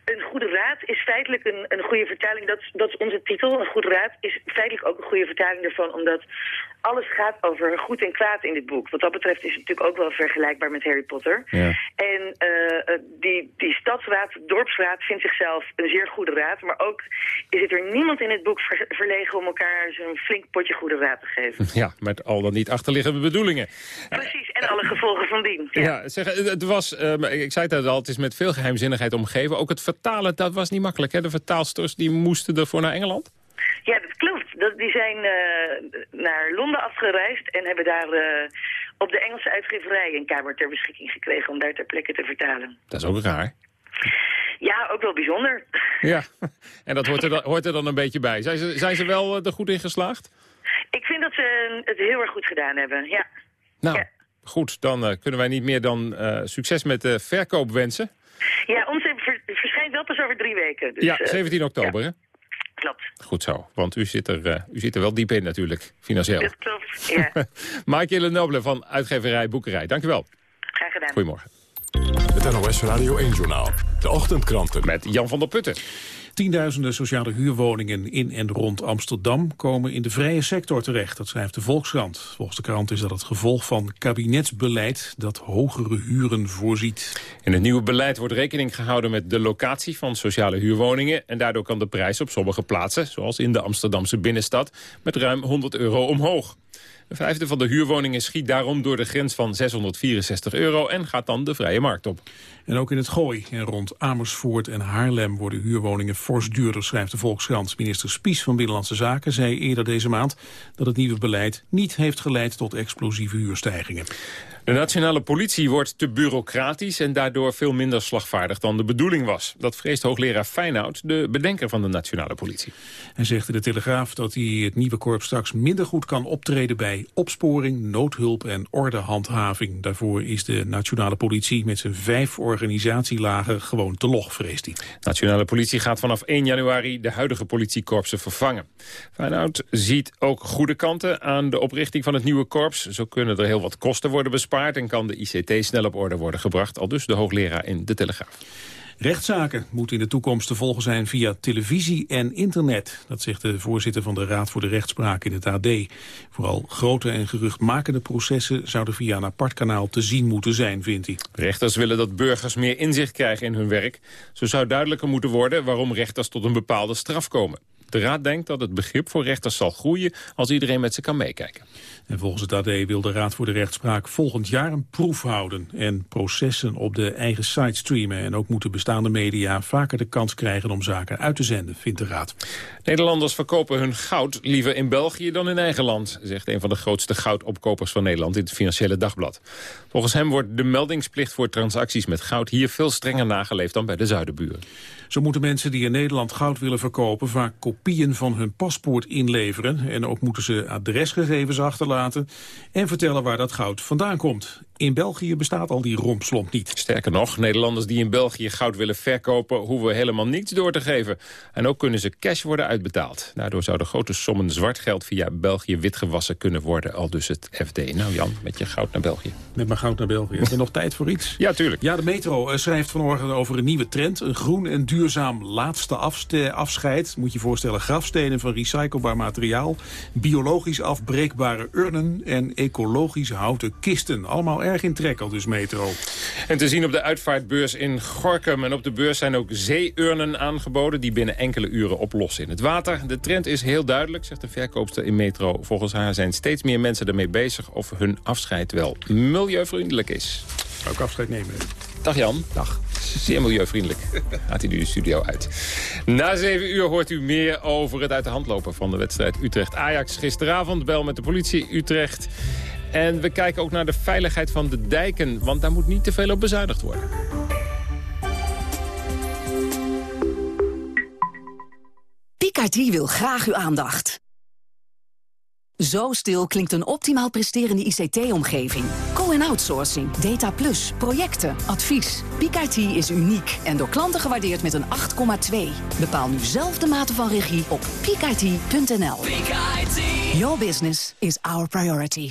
Een goede raad is feitelijk een, een goede vertaling. Dat, dat is onze titel. Een goede raad is feitelijk ook een goede vertaling ervan... omdat alles gaat over goed en kwaad in dit boek. Wat dat betreft is het natuurlijk ook wel vergelijkbaar met Harry Potter. Ja. En eh, eh, die, die stadsraad, dorpsraad, vindt zichzelf een zeer goede raad. Maar ook is het er niemand in het boek ver- verlegen om elkaar zo'n flink potje goede raad te geven. Ja, met al dan niet achterliggende bedoelingen. Precies, en alle gevolgen van dien. Ja, zeg, het het was, eh, ik zei het al, het is met veel geheimzinnigheid omgeven. Ook het vertalen, dat was niet makkelijk. Hè? De vertaalsters die moesten ervoor naar Engeland. Ja, dat klopt. Dat, die zijn eh, naar Londen afgereisd en hebben daar eh, op de Engelse uitgeverij een kamer ter beschikking gekregen om daar ter plekke te vertalen. Dat is ook raar. Ja, ook wel bijzonder. Ja, *laughs* en dat hoort er dan, hoort er dan een beetje bij. Zijn ze, zijn ze wel eh, er goed in geslaagd? Ik vind dat ze het heel erg goed gedaan hebben, ja. Nou, goed, dan kunnen wij niet meer dan succes met de verkoop wensen. Ja, ons ver- verschijnt wel pas over drie weken. Dus, ja, eh, 17 oktober, hè? Klopt. Goed zo, want u zit, er, eh, u zit er wel diep in natuurlijk, financieel. Dat klopt, ja. *laughs* Maaike Lenoble van uitgeverij Boekerij, dank u wel. Graag gedaan. Goedemorgen. Het NOS Radio 1-journaal. De ochtendkranten. Met Jan van der Putten. Tienduizenden sociale huurwoningen in en rond Amsterdam komen in de vrije sector terecht. Dat schrijft de Volkskrant. Volgens de krant is dat het gevolg van kabinetsbeleid dat hogere huren voorziet. In het nieuwe beleid wordt rekening gehouden met de locatie van sociale huurwoningen. En daardoor kan de prijs op sommige plaatsen, zoals in de Amsterdamse binnenstad, met ruim 100 euro omhoog. Een vijfde van de huurwoningen schiet daarom door de grens van 664 euro en gaat dan de vrije markt op. En ook in het Gooi en rond Amersfoort en Haarlem worden huurwoningen fors duurder, schrijft de Volkskrant. Minister Spies van Binnenlandse Zaken zei eerder deze maand dat het nieuwe beleid niet heeft geleid tot explosieve huurstijgingen. De nationale politie wordt te bureaucratisch en daardoor veel minder slagvaardig dan de bedoeling was. Dat vreest hoogleraar Feinoud, de bedenker van de nationale politie. Hij zegt in de Telegraaf dat hij het nieuwe korps straks minder goed kan optreden bij opsporing, noodhulp en ordehandhaving. Daarvoor is de nationale politie met zijn vijf organisatielagen gewoon te log, vreest hij. Nationale politie gaat vanaf 1 januari de huidige politiekorpsen vervangen. Feinoud ziet ook goede kanten aan de oprichting van het nieuwe korps. Zo kunnen er heel wat kosten worden bespaard en kan de ICT snel op orde worden gebracht. Al dus de hoogleraar in de Telegraaf. Rechtszaken moeten in de toekomst te volgen zijn via televisie en internet. Dat zegt de voorzitter van de Raad voor de Rechtspraak in het AD. Vooral grote en geruchtmakende processen zouden via een apart kanaal te zien moeten zijn, vindt hij. Rechters willen dat burgers meer inzicht krijgen in hun werk. Zo zou duidelijker moeten worden waarom rechters tot een bepaalde straf komen. De Raad denkt dat het begrip voor rechters zal groeien als iedereen met ze kan meekijken. En volgens het AD wil de Raad voor de Rechtspraak volgend jaar een proef houden... en processen op de eigen site streamen. En ook moeten bestaande media vaker de kans krijgen om zaken uit te zenden, vindt de Raad. Nederlanders verkopen hun goud liever in België dan in eigen land... zegt een van de grootste goudopkopers van Nederland in het Financiële Dagblad. Volgens hem wordt de meldingsplicht voor transacties met goud... hier veel strenger nageleefd dan bij de zuidenburen. Zo moeten mensen die in Nederland goud willen verkopen... vaak kopieën van hun paspoort inleveren. En ook moeten ze adresgegevens achterlaten... en vertellen waar dat goud vandaan komt. In België bestaat al die rompslomp niet. Sterker nog, Nederlanders die in België goud willen verkopen... hoeven helemaal niets door te geven. En ook kunnen ze cash worden uitbetaald. Daardoor zouden grote sommen zwart geld via België witgewassen kunnen worden. Al dus het FD. Nou Jan, met je goud naar België. Met mijn goud naar België. Is er nog tijd voor iets? Ja, tuurlijk. Ja, de metro eh, schrijft vanmorgen over een nieuwe trend. Een groen en duurzaam laatste afscheid. Moet je voorstellen, grafstenen van recyclebaar materiaal. Biologisch afbreekbare urnen en ecologisch houten kisten. Allemaal erg in trek al dus metro. En te zien op de uitvaartbeurs in Gorkum. En op de beurs zijn ook zeeurnen aangeboden... die binnen enkele uren oplossen in het water. De trend is heel duidelijk, zegt de verkoopster in Metro. Volgens haar zijn steeds meer mensen ermee bezig... of hun afscheid wel milieuvriendelijk is. Ook afscheid nemen. Dag Jan. Dag. Zeer milieuvriendelijk. Gaat hij nu de studio uit. Na zeven uur hoort u meer over het uit de hand lopen van de wedstrijd Utrecht-Ajax. Gisteravond bel met de politie Utrecht. En we kijken ook naar de veiligheid van de dijken, want daar moet niet te veel op bezuinigd worden. Picardie wil graag uw aandacht. Zo stil klinkt een optimaal presterende ICT-omgeving. Co-en-outsourcing, data plus, projecten, advies. Picardie is uniek en door klanten gewaardeerd met een 8,2. Bepaal nu zelf de mate van regie op picardie.nl. Your business is our priority.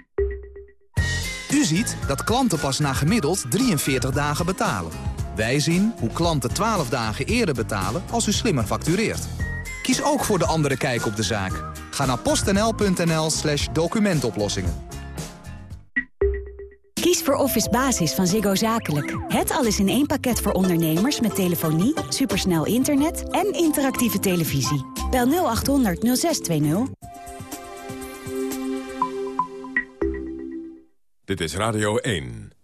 Dat klanten pas na gemiddeld 43 dagen betalen. Wij zien hoe klanten 12 dagen eerder betalen als u slimmer factureert. Kies ook voor de andere kijk op de zaak. Ga naar postnl.nl slash documentoplossingen. Kies voor Office Basis van Ziggo Zakelijk. Het alles in één pakket voor ondernemers met telefonie, supersnel internet en interactieve televisie. Bel 0800 0620. Dit is Radio 1.